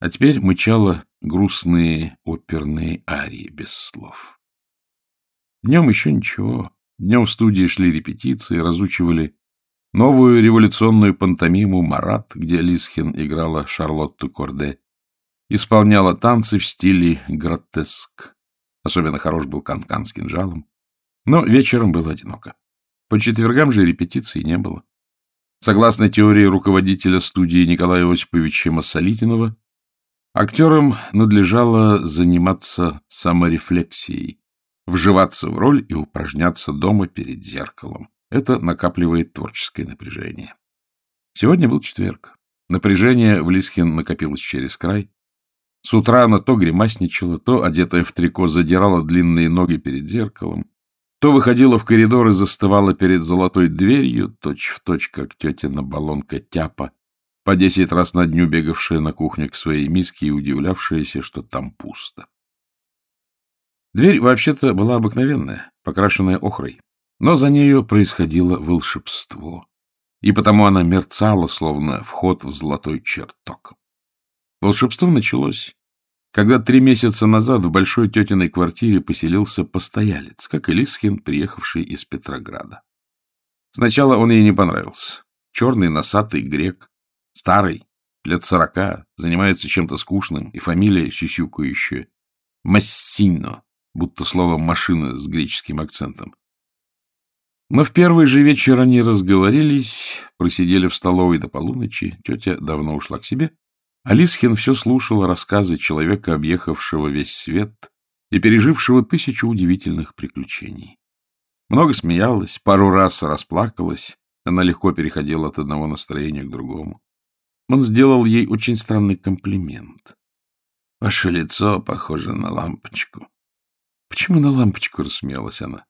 А теперь мычала грустные оперные арии без слов. Днем еще ничего. Днем в студии шли репетиции, разучивали новую революционную пантомиму «Марат», где Лисхен играла Шарлотту Корде, исполняла танцы в стиле гротеск. Особенно хорош был канкан с кинжалом. Но вечером было одиноко. По четвергам же репетиции не было. Согласно теории руководителя студии Николая Осиповича Массолитинова, актерам надлежало заниматься саморефлексией, вживаться в роль и упражняться дома перед зеркалом. Это накапливает творческое напряжение. Сегодня был четверг. Напряжение в Лисхин накопилось через край. С утра она то гримасничала, то, одетая в трико, задирала длинные ноги перед зеркалом, то выходила в коридор и застывала перед золотой дверью, точь-в-точь, точь, как тетина баллонка Тяпа, по десять раз на дню бегавшая на кухню к своей миске и удивлявшаяся, что там пусто. Дверь вообще-то была обыкновенная, покрашенная охрой, но за нею происходило волшебство, и потому она мерцала, словно вход в золотой чертог. Волшебство началось, когда три месяца назад в большой тетиной квартире поселился постоялец, как и Лисхин, приехавший из Петрограда. Сначала он ей не понравился. Черный носатый грек, старый, лет сорока, занимается чем-то скучным, и фамилия сюсюкающая. Массино, будто слово «машина» с греческим акцентом. Но в первый же вечер они разговорились, просидели в столовой до полуночи, тетя давно ушла к себе, Алисхин все слушала рассказы человека, объехавшего весь свет и пережившего тысячу удивительных приключений. Много смеялась, пару раз расплакалась, она легко переходила от одного настроения к другому. Он сделал ей очень странный комплимент. — Ваше лицо похоже на лампочку. — Почему на лампочку? — рассмеялась она. —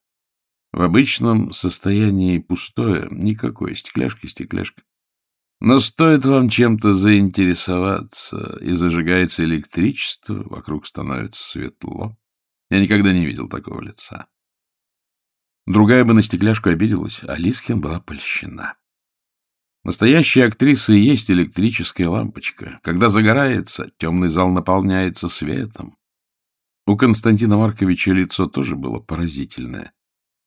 В обычном состоянии пустое, никакой, стекляшка, стекляшка. Но стоит вам чем-то заинтересоваться, и зажигается электричество, вокруг становится светло. Я никогда не видел такого лица. Другая бы на стекляшку обиделась, а Лискин была польщена. Настоящая актриса и есть электрическая лампочка. Когда загорается, темный зал наполняется светом. У Константина Марковича лицо тоже было поразительное,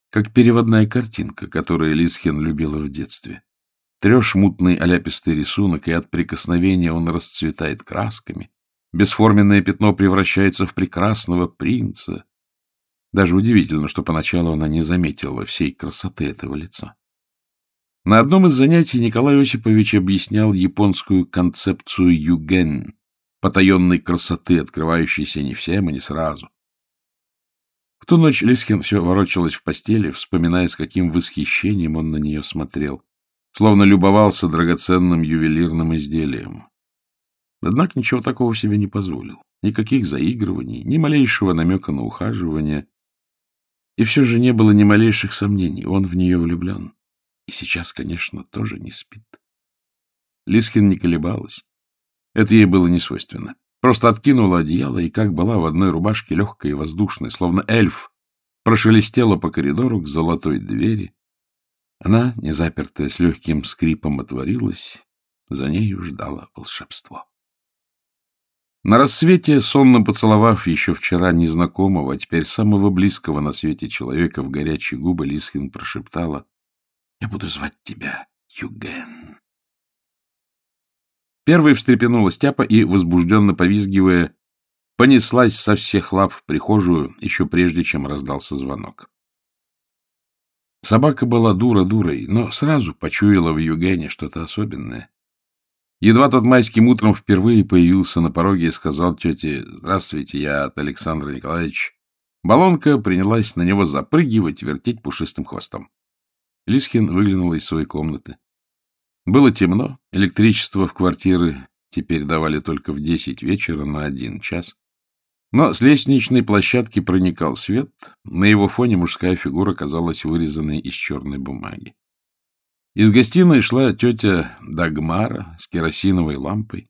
как переводная картинка, которую Лисхин любила в детстве. Трешь мутный оляпистый рисунок, и от прикосновения он расцветает красками. Бесформенное пятно превращается в прекрасного принца. Даже удивительно, что поначалу она не заметила всей красоты этого лица. На одном из занятий Николай Осипович объяснял японскую концепцию юген, потаенной красоты, открывающейся не всем и не сразу. В ту ночь Лискин все ворочалась в постели, вспоминая, с каким восхищением он на нее смотрел словно любовался драгоценным ювелирным изделием. Однако ничего такого себе не позволил. Никаких заигрываний, ни малейшего намека на ухаживание. И все же не было ни малейших сомнений. Он в нее влюблен. И сейчас, конечно, тоже не спит. Лискин не колебалась. Это ей было не свойственно. Просто откинула одеяло и, как была в одной рубашке, легкой и воздушной, словно эльф, прошелестела по коридору к золотой двери, она, незапертая, с легким скрипом отворилась, за нею ждало волшебство. На рассвете, сонно поцеловав еще вчера незнакомого, а теперь самого близкого на свете человека в горячие губы, Лисхин прошептала «Я буду звать тебя Юген». Первой встрепенулась Тяпа и, возбужденно повизгивая, понеслась со всех лап в прихожую, еще прежде, чем раздался звонок. Собака была дура дурой, но сразу почуяла в Югене что-то особенное. Едва тот майским утром впервые появился на пороге и сказал тете «Здравствуйте, я от Александра Николаевича». Баллонка принялась на него запрыгивать, вертеть пушистым хвостом. Лисхин выглянула из своей комнаты. Было темно, электричество в квартиры теперь давали только в десять вечера на один час. Но с лестничной площадки проникал свет, на его фоне мужская фигура казалась вырезанной из черной бумаги. Из гостиной шла тетя Дагмара с керосиновой лампой.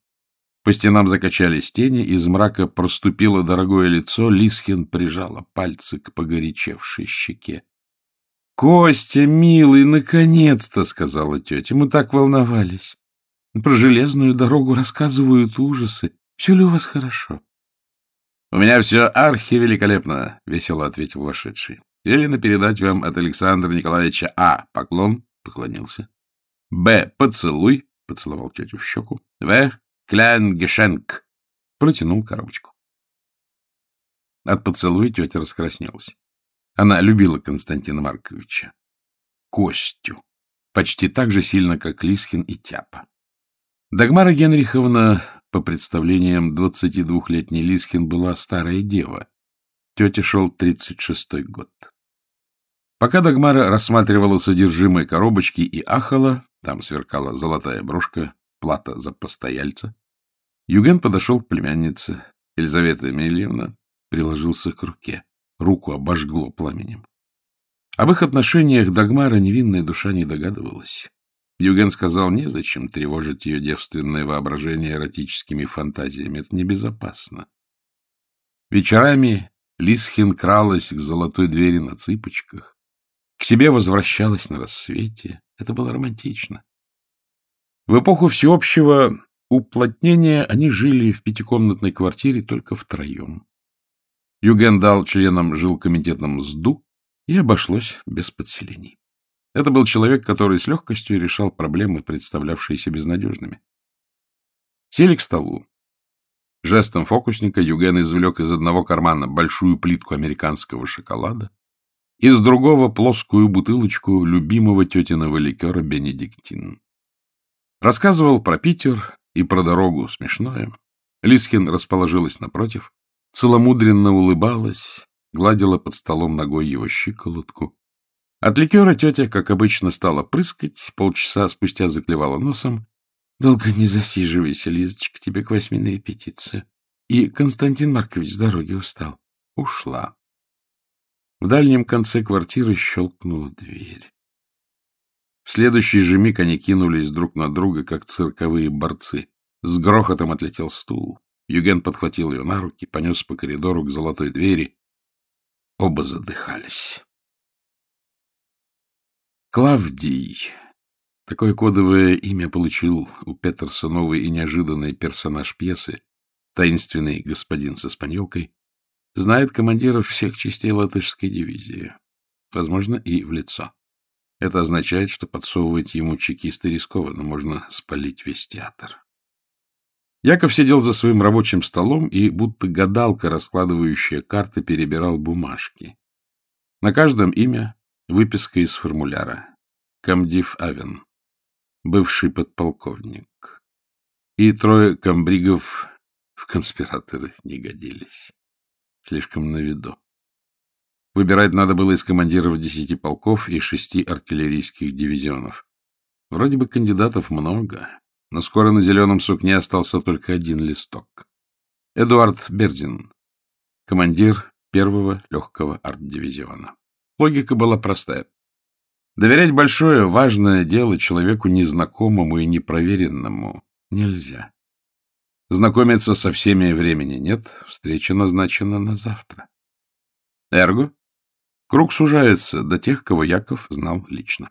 По стенам закачались тени, из мрака проступило дорогое лицо, Лисхин прижала пальцы к погорячевшей щеке. — Костя, милый, наконец-то, — сказала тетя, — мы так волновались. Про железную дорогу рассказывают ужасы. Все ли у вас хорошо? — У меня все архи-великолепно, — весело ответил вошедший. — Велено передать вам от Александра Николаевича А. Поклон, — поклонился. — Б. Поцелуй, — поцеловал тетю в щеку. — В. Клянгешенк, — протянул коробочку. От поцелуя тетя раскраснелась. Она любила Константина Марковича. Костю. Почти так же сильно, как Лисхин и Тяпа. Дагмара Генриховна, по представлениям 22-летней Лисхин, была старая дева. Тете шел 36-й год. Пока Дагмара рассматривала содержимое коробочки и ахала, там сверкала золотая брошка, плата за постояльца, Юген подошел к племяннице. Елизавета Емельевна приложился к руке. Руку обожгло пламенем. Об их отношениях Дагмара невинная душа не догадывалась. Юген сказал, незачем тревожить ее девственное воображение эротическими фантазиями. Это небезопасно. Вечерами Лисхин кралась к золотой двери на цыпочках. К себе возвращалась на рассвете. Это было романтично. В эпоху всеобщего уплотнения они жили в пятикомнатной квартире только втроем. Юген дал членам жилкомитетам сду, и обошлось без подселений. Это был человек, который с легкостью решал проблемы, представлявшиеся безнадежными. Сели к столу. Жестом фокусника Юген извлек из одного кармана большую плитку американского шоколада, из другого плоскую бутылочку любимого тетиного ликера «Бенедиктин». Рассказывал про Питер и про дорогу смешное. Лисхин расположилась напротив, целомудренно улыбалась, гладила под столом ногой его щиколотку. От ликера тетя, как обычно, стала прыскать, полчаса спустя заклевала носом. — Долго не засиживайся, Лизочка, тебе к восьми на репетицию. И Константин Маркович с дороги устал. Ушла. В дальнем конце квартиры щелкнула дверь. В следующий же миг они кинулись друг на друга, как цирковые борцы. С грохотом отлетел стул. Юген подхватил ее на руки, понес по коридору к золотой двери. Оба задыхались. Клавдий. Такое кодовое имя получил у Петерса новый и неожиданный персонаж пьесы, таинственный господин с испаньолкой, знает командиров всех частей латышской дивизии, возможно, и в лицо. Это означает, что подсовывать ему чекисты рискованно, можно спалить весь театр. Яков сидел за своим рабочим столом и, будто гадалка, раскладывающая карты, перебирал бумажки. На каждом имя выписка из формуляра. Камдив Авен, бывший подполковник. И трое комбригов в конспираторы не годились. Слишком на виду. Выбирать надо было из командиров десяти полков и шести артиллерийских дивизионов. Вроде бы кандидатов много, но скоро на зеленом сукне остался только один листок. Эдуард Бердин, командир первого легкого арт-дивизиона. Логика была простая. Доверять большое, важное дело человеку незнакомому и непроверенному нельзя. Знакомиться со всеми времени нет, встреча назначена на завтра. Эрго? Круг сужается до тех, кого Яков знал лично.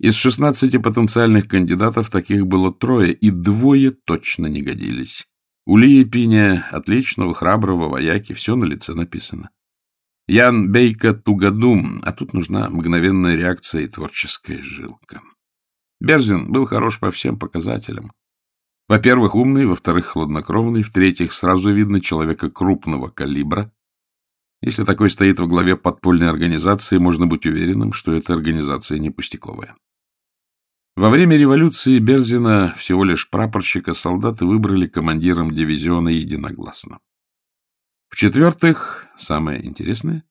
Из 16 потенциальных кандидатов таких было трое, и двое точно не годились. У Лии Пиня, отличного, храброго вояки, все на лице написано. Ян Бейка Тугадум, а тут нужна мгновенная реакция и творческая жилка. Берзин был хорош по всем показателям. Во-первых, умный, во-вторых, хладнокровный, в-третьих, сразу видно человека крупного калибра. Если такой стоит во главе подпольной организации, можно быть уверенным, что эта организация не пустяковая. Во время революции Берзина, всего лишь прапорщика, солдаты выбрали командиром дивизиона единогласно. В-четвертых, самое интересное,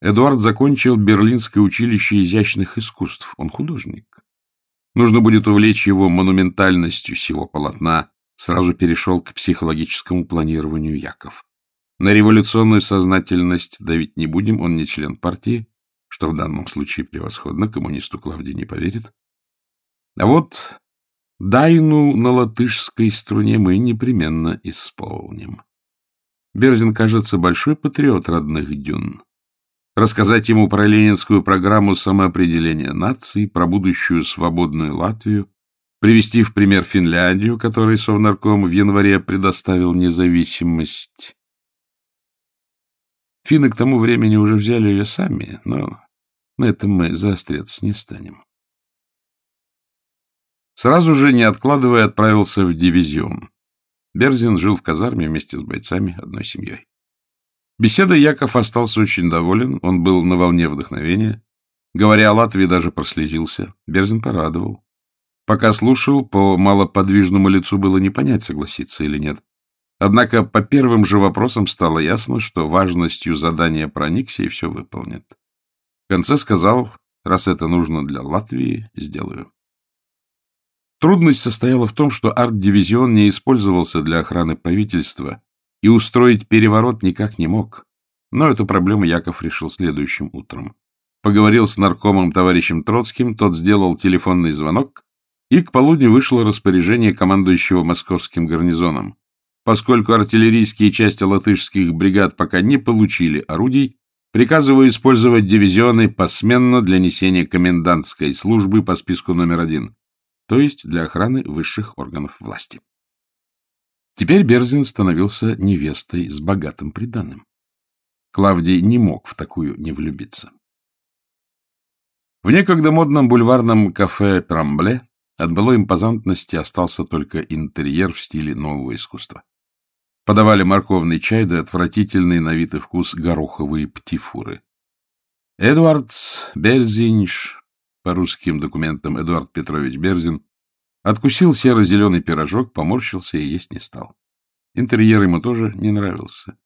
Эдуард закончил Берлинское училище изящных искусств. Он художник. Нужно будет увлечь его монументальностью всего полотна. Сразу перешел к психологическому планированию Яков. На революционную сознательность давить не будем, он не член партии, что в данном случае превосходно, коммунисту Клавдий не поверит. А вот Дайну на латышской струне мы непременно исполним. Берзин, кажется, большой патриот родных дюн. Рассказать ему про ленинскую программу самоопределения наций, про будущую свободную Латвию, привести в пример Финляндию, которой Совнарком в январе предоставил независимость. Финны к тому времени уже взяли ее сами, но на этом мы заостряться не станем. Сразу же, не откладывая, отправился в дивизион. Берзин жил в казарме вместе с бойцами, одной семьей. Беседа Яков остался очень доволен, он был на волне вдохновения. Говоря о Латвии, даже прослезился. Берзин порадовал. Пока слушал, по малоподвижному лицу было не понять, согласиться или нет. Однако по первым же вопросам стало ясно, что важностью задания проникся и все выполнит. В конце сказал, раз это нужно для Латвии, сделаю. Трудность состояла в том, что арт-дивизион не использовался для охраны правительства и устроить переворот никак не мог. Но эту проблему Яков решил следующим утром. Поговорил с наркомом товарищем Троцким, тот сделал телефонный звонок, и к полудню вышло распоряжение командующего московским гарнизоном. Поскольку артиллерийские части латышских бригад пока не получили орудий, приказываю использовать дивизионы посменно для несения комендантской службы по списку номер один то есть для охраны высших органов власти. Теперь Берзин становился невестой с богатым приданным. Клавдий не мог в такую не влюбиться. В некогда модном бульварном кафе «Трамбле» от былой импозантности остался только интерьер в стиле нового искусства. Подавали морковный чай да отвратительный на вид и вкус гороховые птифуры. Эдвардс Бельзинш по русским документам Эдуард Петрович Берзин, откусил серо-зеленый пирожок, поморщился и есть не стал. Интерьер ему тоже не нравился.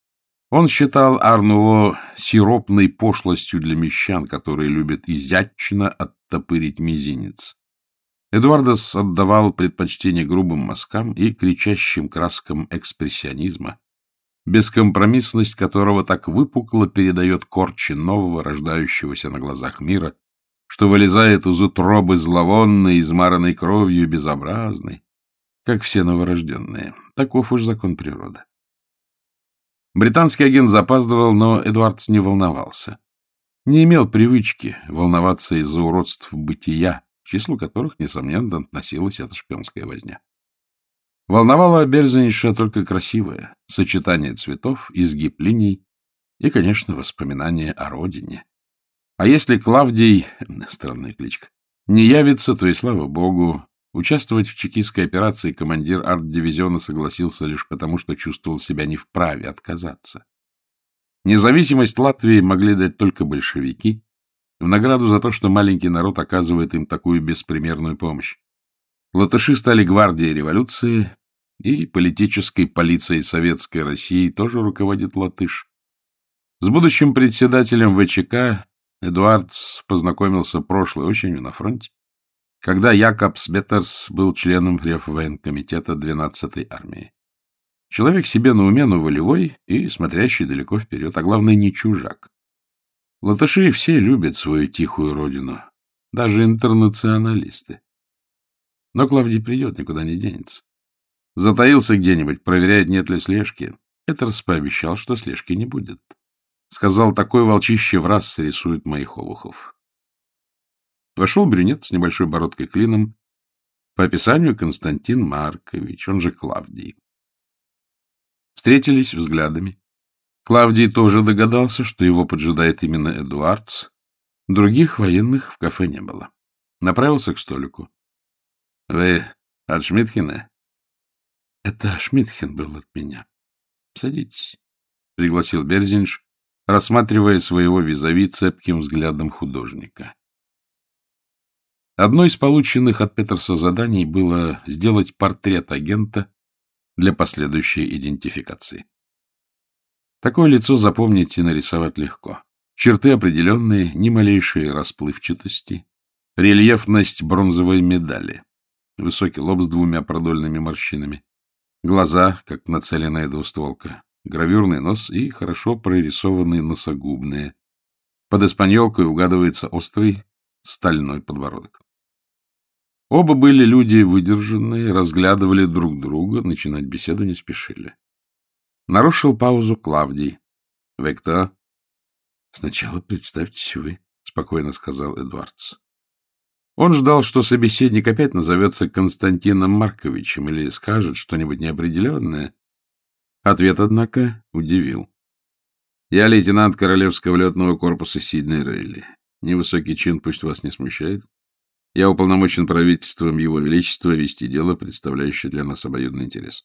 Он считал Арнуо сиропной пошлостью для мещан, которые любят изящно оттопырить мизинец. Эдуардос отдавал предпочтение грубым мазкам и кричащим краскам экспрессионизма, бескомпромиссность которого так выпукло передает корчи нового, рождающегося на глазах мира, что вылезает из утробы зловонной, измаранной кровью, безобразной, как все новорожденные. Таков уж закон природы. Британский агент запаздывал, но Эдуардс не волновался. Не имел привычки волноваться из-за уродств бытия, к числу которых, несомненно, относилась эта шпионская возня. Волновало Берзениша только красивое сочетание цветов, изгиб линий и, конечно, воспоминания о родине, а если Клавдий, странная кличка, не явится, то и слава богу. Участвовать в чекистской операции командир арт-дивизиона согласился лишь потому, что чувствовал себя не вправе отказаться. Независимость Латвии могли дать только большевики, в награду за то, что маленький народ оказывает им такую беспримерную помощь. Латыши стали гвардией революции, и политической полицией Советской России тоже руководит латыш. С будущим председателем ВЧК Эдуардс познакомился прошлой осенью на фронте, когда Якобс Беттерс был членом Реввоенкомитета 12-й армии. Человек себе на уме, но волевой и смотрящий далеко вперед, а главное, не чужак. Латыши все любят свою тихую родину, даже интернационалисты. Но Клавдий придет, никуда не денется. Затаился где-нибудь, проверяет, нет ли слежки. Этерс пообещал, что слежки не будет. Сказал, такой волчище в раз срисует моих олухов. Вошел брюнет с небольшой бородкой клином, по описанию Константин Маркович, он же Клавдий. Встретились взглядами. Клавдий тоже догадался, что его поджидает именно Эдуардс. Других военных в кафе не было. Направился к столику. — Вы от Шмидхена? — Это Шмидхен был от меня. — Садитесь, — пригласил Берзинш, рассматривая своего визави цепким взглядом художника. Одно из полученных от Петерса заданий было сделать портрет агента для последующей идентификации. Такое лицо запомнить и нарисовать легко. Черты определенные, ни малейшей расплывчатости, рельефность бронзовой медали, высокий лоб с двумя продольными морщинами, глаза, как нацеленная двустволка, гравюрный нос и хорошо прорисованные носогубные. Под испаньолкой угадывается острый стальной подбородок. Оба были люди выдержанные, разглядывали друг друга, начинать беседу не спешили. Нарушил паузу Клавдий. — Вы кто? — Сначала представьтесь вы, — спокойно сказал Эдвардс. Он ждал, что собеседник опять назовется Константином Марковичем или скажет что-нибудь неопределенное. Ответ, однако, удивил. Я лейтенант Королевского летного корпуса Сиднey Рейли. Невысокий чин пусть вас не смущает. Я уполномочен правительством Его Величества вести дело, представляющее для нас обоюдный интерес.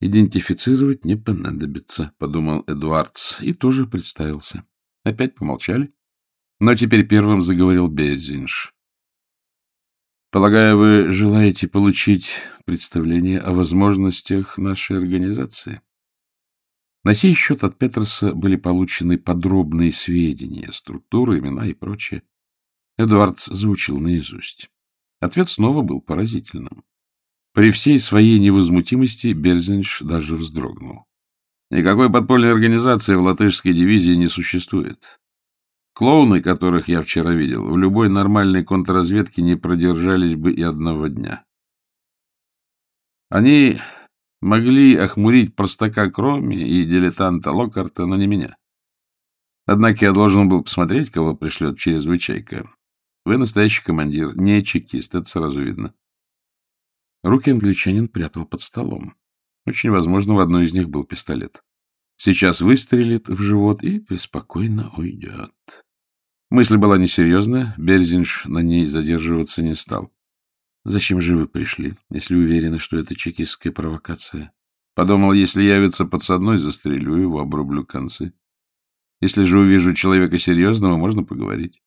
«Идентифицировать не понадобится», — подумал Эдуардс, и тоже представился. Опять помолчали. Но теперь первым заговорил Безинш. «Полагаю, вы желаете получить представление о возможностях нашей организации?» На сей счет от Петерса были получены подробные сведения, структуры, имена и прочее. Эдуардс заучил наизусть. Ответ снова был поразительным. При всей своей невозмутимости Берзинш даже вздрогнул. Никакой подпольной организации в латышской дивизии не существует. Клоуны, которых я вчера видел, в любой нормальной контрразведке не продержались бы и одного дня. Они могли охмурить простака Кроми и дилетанта Локарта, но не меня. Однако я должен был посмотреть, кого пришлет чрезвычайка. Вы настоящий командир, не чекист, это сразу видно. Руки англичанин прятал под столом. Очень возможно, в одной из них был пистолет. Сейчас выстрелит в живот и преспокойно уйдет. Мысль была несерьезная, Берзинш на ней задерживаться не стал. Зачем же вы пришли, если уверены, что это чекистская провокация? Подумал, если явится подсадной, застрелю его, обрублю концы. Если же увижу человека серьезного, можно поговорить.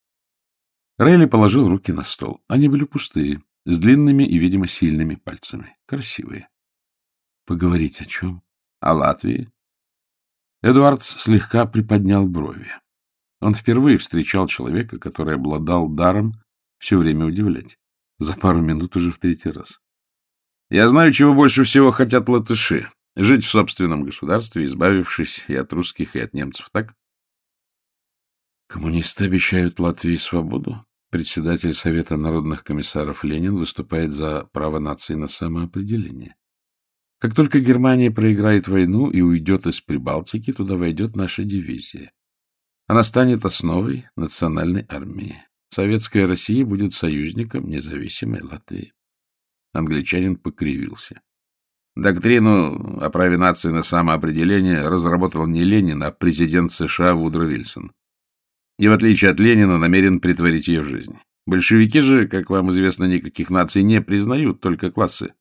Рейли положил руки на стол. Они были пустые, с длинными и, видимо, сильными пальцами. Красивые. Поговорить о чем? О Латвии. Эдуардс слегка приподнял брови. Он впервые встречал человека, который обладал даром все время удивлять. За пару минут уже в третий раз. Я знаю, чего больше всего хотят латыши. Жить в собственном государстве, избавившись и от русских, и от немцев, так? Коммунисты обещают Латвии свободу. Председатель Совета народных комиссаров Ленин выступает за право нации на самоопределение. Как только Германия проиграет войну и уйдет из Прибалтики, туда войдет наша дивизия. Она станет основой национальной армии. Советская Россия будет союзником независимой Латвии. Англичанин покривился. Доктрину о праве нации на самоопределение разработал не Ленин, а президент США Вудро Вильсон и, в отличие от Ленина, намерен притворить ее в жизнь. Большевики же, как вам известно, никаких наций не признают, только классы.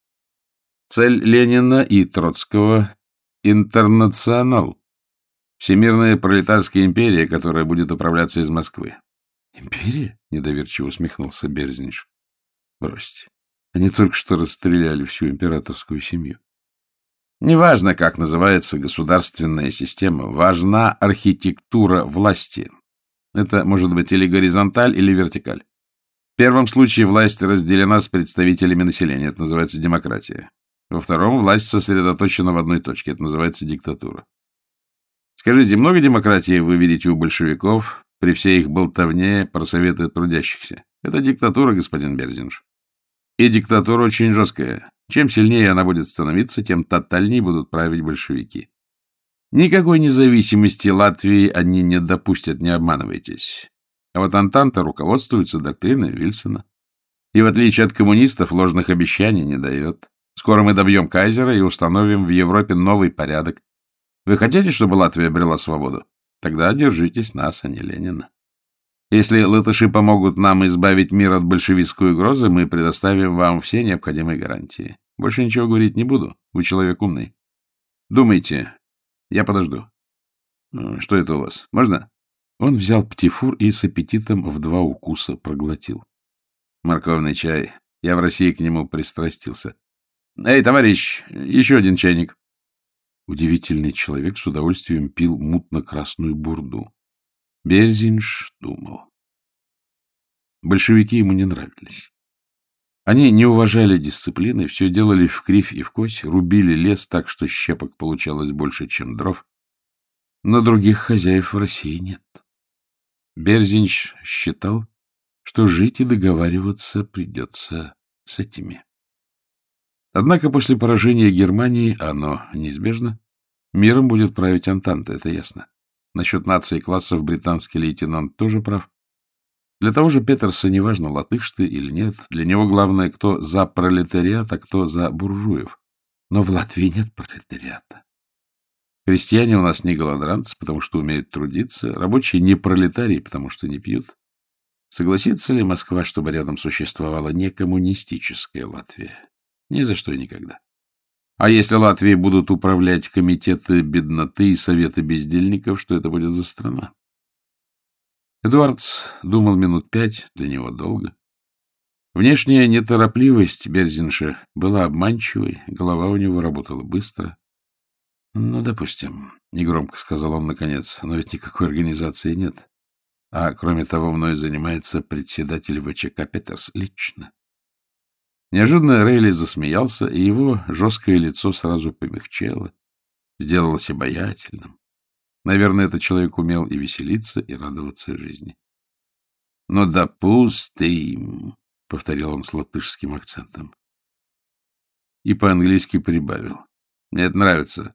Цель Ленина и Троцкого — интернационал. Всемирная пролетарская империя, которая будет управляться из Москвы. «Империя?» — недоверчиво усмехнулся Берзинш. «Бросьте. Они только что расстреляли всю императорскую семью. Неважно, как называется государственная система, важна архитектура власти, это может быть или горизонталь, или вертикаль. В первом случае власть разделена с представителями населения, это называется демократия. Во втором власть сосредоточена в одной точке, это называется диктатура. Скажите, много демократии вы видите у большевиков при всей их болтовне про советы трудящихся? Это диктатура, господин Берзинш. И диктатура очень жесткая. Чем сильнее она будет становиться, тем тотальнее будут править большевики. Никакой независимости Латвии они не допустят, не обманывайтесь. А вот Антанта руководствуется доктриной Вильсона. И в отличие от коммунистов, ложных обещаний не дает. Скоро мы добьем кайзера и установим в Европе новый порядок. Вы хотите, чтобы Латвия обрела свободу? Тогда держитесь нас, а не Ленина. Если латыши помогут нам избавить мир от большевистской угрозы, мы предоставим вам все необходимые гарантии. Больше ничего говорить не буду. Вы человек умный. Думайте, я подожду. Ну, что это у вас? Можно? Он взял птифур и с аппетитом в два укуса проглотил. Морковный чай. Я в России к нему пристрастился. Эй, товарищ, еще один чайник. Удивительный человек с удовольствием пил мутно-красную бурду. Берзинш думал. Большевики ему не нравились. Они не уважали дисциплины, все делали в кривь и в кось, рубили лес так, что щепок получалось больше, чем дров. Но других хозяев в России нет. Берзинч считал, что жить и договариваться придется с этими. Однако после поражения Германии, оно неизбежно, миром будет править Антанта, это ясно. Насчет нации и классов британский лейтенант тоже прав. Для того же Петерса неважно, латыш ты или нет. Для него главное, кто за пролетариат, а кто за буржуев. Но в Латвии нет пролетариата. Крестьяне у нас не голодранцы, потому что умеют трудиться. Рабочие не пролетарии, потому что не пьют. Согласится ли Москва, чтобы рядом существовала не коммунистическая Латвия? Ни за что и никогда. А если Латвией будут управлять комитеты бедноты и советы бездельников, что это будет за страна? Эдуардс думал минут пять, для него долго. Внешняя неторопливость Берзинша была обманчивой, голова у него работала быстро. — Ну, допустим, — негромко сказал он наконец, — но ведь никакой организации нет. А кроме того, мной занимается председатель ВЧК Петерс лично. Неожиданно Рейли засмеялся, и его жесткое лицо сразу помягчело, сделалось обаятельным. Наверное, этот человек умел и веселиться, и радоваться жизни. — Но допустим, — повторил он с латышским акцентом. И по-английски прибавил. — Мне это нравится.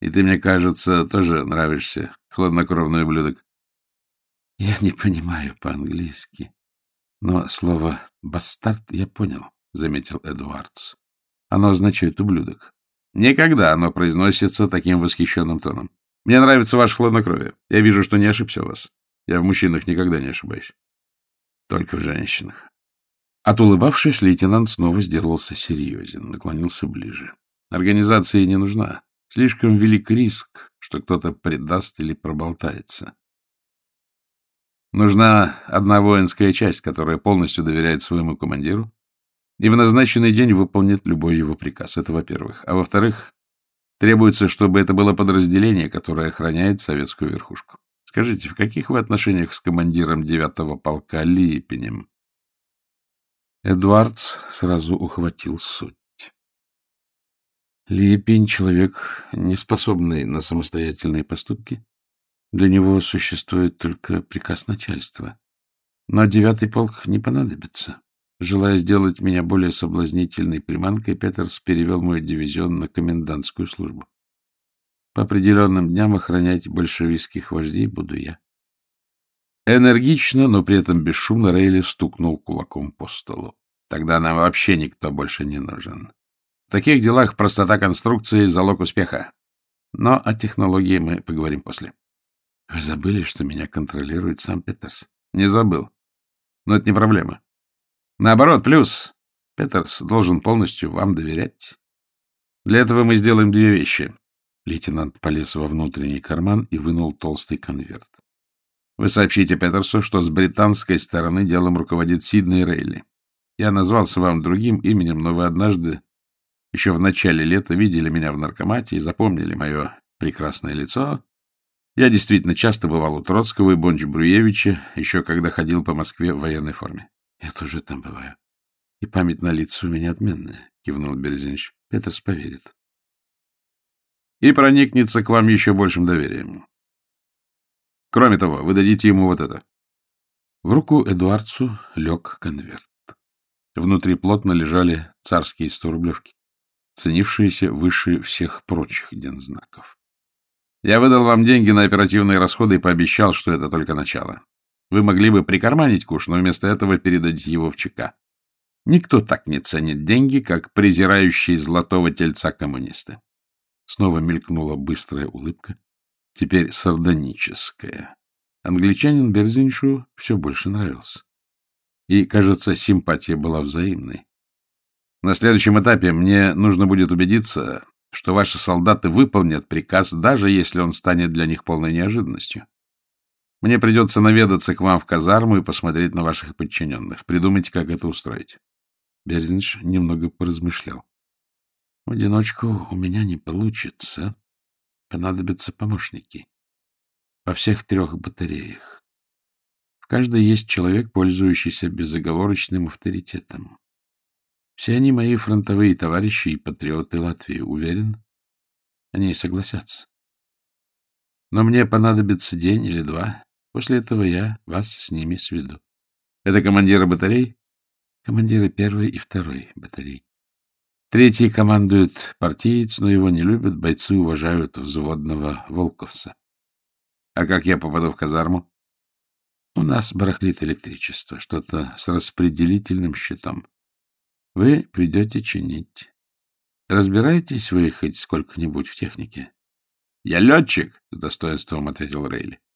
И ты, мне кажется, тоже нравишься, хладнокровный ублюдок. — Я не понимаю по-английски, но слово «бастард» я понял, — заметил Эдуардс. — Оно означает «ублюдок». Никогда оно произносится таким восхищенным тоном. Мне нравится ваше хладнокровие. Я вижу, что не ошибся у вас. Я в мужчинах никогда не ошибаюсь. Только в женщинах. Отулыбавшись, лейтенант снова сделался серьезен, наклонился ближе. Организации не нужна. Слишком велик риск, что кто-то предаст или проболтается. Нужна одна воинская часть, которая полностью доверяет своему командиру и в назначенный день выполнит любой его приказ. Это во-первых. А во-вторых, Требуется, чтобы это было подразделение, которое охраняет советскую верхушку. Скажите, в каких вы отношениях с командиром девятого полка Липенем? Эдуардс сразу ухватил суть. Липень — человек, не способный на самостоятельные поступки. Для него существует только приказ начальства. Но девятый полк не понадобится. Желая сделать меня более соблазнительной приманкой, Петерс перевел мой дивизион на комендантскую службу. По определенным дням охранять большевистских вождей буду я. Энергично, но при этом бесшумно Рейли стукнул кулаком по столу. Тогда нам вообще никто больше не нужен. В таких делах простота конструкции — залог успеха. Но о технологии мы поговорим после. Вы забыли, что меня контролирует сам Петерс? Не забыл. Но это не проблема. Наоборот, плюс. Петерс должен полностью вам доверять. Для этого мы сделаем две вещи. Лейтенант полез во внутренний карман и вынул толстый конверт. Вы сообщите Петерсу, что с британской стороны делом руководит Сидней Рейли. Я назвался вам другим именем, но вы однажды, еще в начале лета, видели меня в наркомате и запомнили мое прекрасное лицо. Я действительно часто бывал у Троцкого и Бонч-Бруевича, еще когда ходил по Москве в военной форме. Я тоже там бываю. И память на лица у меня отменная, — кивнул Березинч. Петерс поверит. И проникнется к вам еще большим доверием. Кроме того, вы дадите ему вот это. В руку Эдуардцу лег конверт. Внутри плотно лежали царские сторублевки, ценившиеся выше всех прочих дензнаков. Я выдал вам деньги на оперативные расходы и пообещал, что это только начало. Вы могли бы прикарманить куш, но вместо этого передать его в ЧК. Никто так не ценит деньги, как презирающие золотого тельца коммунисты. Снова мелькнула быстрая улыбка, теперь сардоническая. Англичанин Берзиншу все больше нравился. И, кажется, симпатия была взаимной. На следующем этапе мне нужно будет убедиться, что ваши солдаты выполнят приказ, даже если он станет для них полной неожиданностью. Мне придется наведаться к вам в казарму и посмотреть на ваших подчиненных. Придумайте, как это устроить. Берзинш немного поразмышлял. — В одиночку у меня не получится. Понадобятся помощники. Во всех трех батареях. В каждой есть человек, пользующийся безоговорочным авторитетом. Все они мои фронтовые товарищи и патриоты Латвии. Уверен, они согласятся. Но мне понадобится день или два. После этого я вас с ними сведу. Это командиры батарей? Командиры первой и второй батарей. Третий командует партиец, но его не любят, бойцы уважают взводного Волковса. А как я попаду в казарму? У нас барахлит электричество, что-то с распределительным щитом. Вы придете чинить. Разбираетесь вы хоть сколько-нибудь в технике? — Я летчик, — с достоинством ответил Рейли. —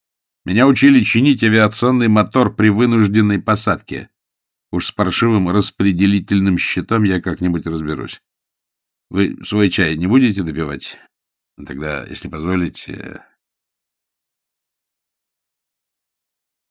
Меня учили чинить авиационный мотор при вынужденной посадке. Уж с паршивым распределительным щитом я как-нибудь разберусь. Вы свой чай не будете допивать? Тогда, если позволите,